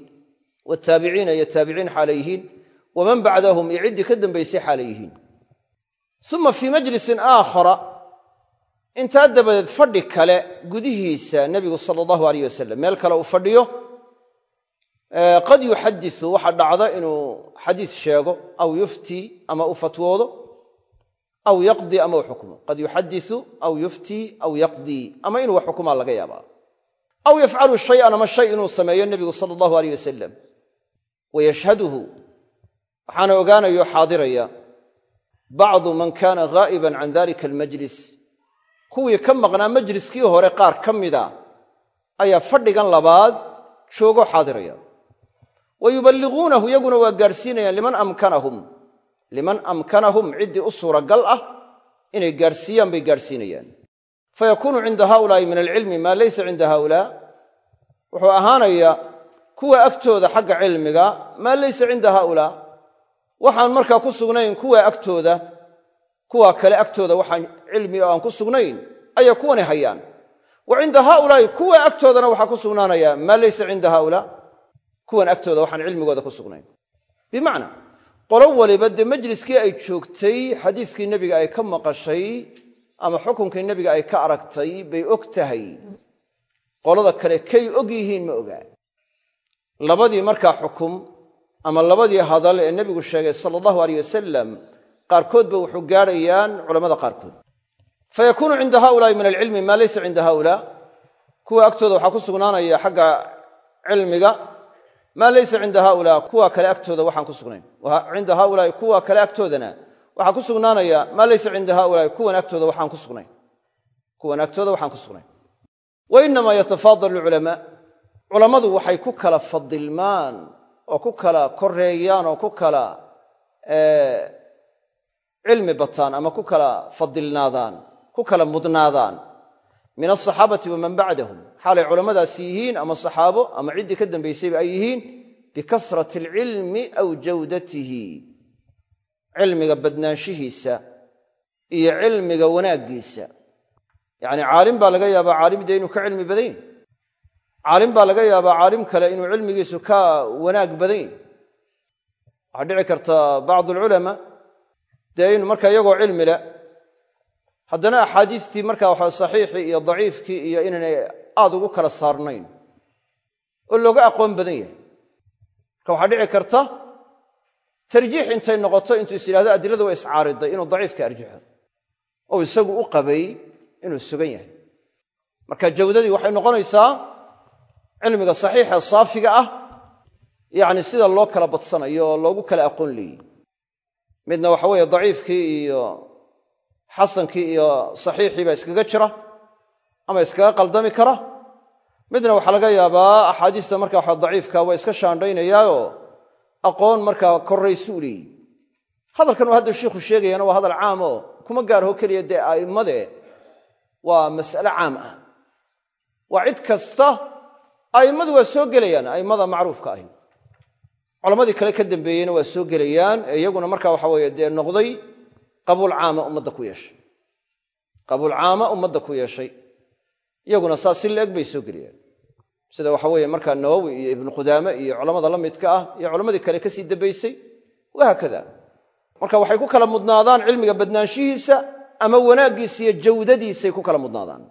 wataabiciina iyo taabiciin xaalay yihiin waman bacdahum iyo ciddii ka dambaysay xaalay yihiin. Uma fii majlisin aakhara intaa dabadeed fadhi kale gudihiisa nebigu sala allahu alayh wasalam meel kale uu fadhiyo qad yuxadisu waxaa dhacda inuu xadiis sheego aw yuftii ama uu fatwoodo aw yaqdii ama uu xukmo qad yuxadisu aw yuftii aw yaqdii ama inuu wax xukumaa laga yaabaa aw yafcalu shayan ama shay inuu sameeyo nebigu sala allahu aleyh wasalam wayashhaduhu waxaana ogaanayo xaadiraya bacdu man kaana ghaa'iban can dalika almajlis kuwii ka maqnaa majliskii hore qaar ka mida ayaa fadhigan labaad joogo xaadiraya wa yuballiquunahu iyaguna waa gaadhsiinayaan liman amkanahum liman amkanahum ciddii u suuragal ah inay gaadhsiiyaan bay gaadhsiinayaan fayakuunu cinda haulaa'i min alcilmi maa laysa cinda haulaa. Wuxuu ahaanayaa kuwa agtooda xagga cilmiga maa laysa cinda haulaa. Waxaan markaa ku sugnayn kuwa agtooda kuwa kale agtooda waxaan cilmi oo aan ku sugnayn ayaa kuwani hayaan. Wa cinda haulaa'i kuwa agtoodana waxaa ku sugnaanaya maa laysa cinda haulaa. Kuwan agtooda waxaan cilmigooda ku sugnayn. Bimacnaa qolo waliba dee majliskii ay joogtay xadiiskii nebiga ay ka maqashay ama xukunkii nebiga ay ka aragtay bay og tahay. Qolada kale kay og yihiin ma ogaa labadii markaa xukum ama labadii hadal ee nebigu sheegay sala allahu aleyh wasalam qaarkoodba wuxuu gaadhayaan culammada qaarkood. Fayakuunu cinda haulaai min alcilmi maa laysa cinda haulaa. Kuwa agtooda waxaa ku sugnaanaya xagga cilmiga maa laysa cinda haulaa. Kuwa kale agtooda waxaan ku sugnayn. Cinda haulaai kuwa kale agtoodana waxaa ku sugnaanaya maa laysa cinda haulaai kuwan agtooda waxaan ku sugnayn kuwan agtooda waxaan ku sugnayn wa inamaa yatafaadalu culamaa culammadu waxay ku kala fadilmaan oo ku kala koreeyaan oo ku kala cilmi bataan ama ku kala fadilnaadaan ku kala mudnaadaan. Min asaxaabati waman bacdahum. Xaalay culammadaasi yihiin ama saxaabo ama ciddii ka dambaysayba ay yihiin bikasrati alcilmi aw jawdatihi cilmiga badnaanshihiisa iyo cilmiga wanaaggiisa. Yacni caalim baa laga yaabaa caalimdee inuu ka cilmi badan yahy caalim baa laga yaabaa caalim kale inuu cilmigiisu ka wanaag badan yahy waxaa dhici karta bacdu alculamaa dee in marka iyagoo cilmi leh. Haddana axaadiistii marka waxa saxiixii iyo daciifkii iyo inaynay aad ugu kala saarnayn oo looga aqoon badan yahay. Marka waxaa dhici karta tarjiix intay noqoto intuu is yidhahdo adilada waa iscaariday inuu daciifka arjaxo. Oo isagu u qabay inuu sugan yahay. Marka jawdadii waxay noqonaysaa cilmiga saxiixee saafiga ah yacni sida loo kala badsanayo oo loogu kala aqoon leeyey midna waxa weeye daciifkii iyo xasankii iyo saxiixii baa iskaga jira ama iskaga qaldami kara. Midna waxaa laga yaabaa axaadiista marka waxa daciifka waa iska shaandhaynayaao aqoon markaa korraysu u leeyihi hadalkan uu hadda shiikhu sheegayana waa hadal caam oo kuma gaarho keliya dee a'immade waa mas'ale caam ah. Waa cid kasta a'immadu waa soo gelayaan a'immada macruufka ahi. Culammadii kale ka dambeeyeyna waa soo gelayaan ee iyaguna marka waxa weeye dee noqday qabuul caama ummadda ku yeeshay. Qabuul caama ummadda ku yeeshay. Iyaguna saas si la-eg bay soo gelayaan sida waxa weeye markaa nawowi iyo ibnu qudaame iyo culammada la midka ah iyo culammadii kale ka sii dambaysay wahaakada marka waxay ku kala mudnaadaan cilmiga badnaanshihiisa ama wanaaggiisa iyo jawdadiisay ku kala mudnaadaan.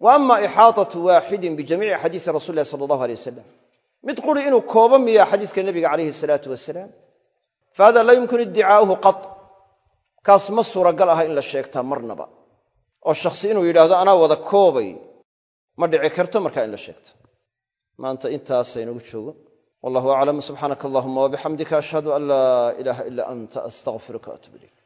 Wa ama ixaatatu waaxidin bijamiici xadiisi rasuli illahi sala allahu alay wasalam mid quri inuu koobo miyaa xadiiska nebiga calayhi salaatu wasalaam fa hada laa yumkinu iddicaa'uhu qat. Kaas ma suuragal aha in la sheegtaa marnaba. Oo shakhsi inuu yidhaahdo anaa wada koobay. Ma dhici karto markaa in la sheegta maanta intaasa inagu joogo. Wallahu aclam subxaanaka allahuma wabixamdika ashhadu an laa ilaaha ila anta astaqfiruka atub ilayk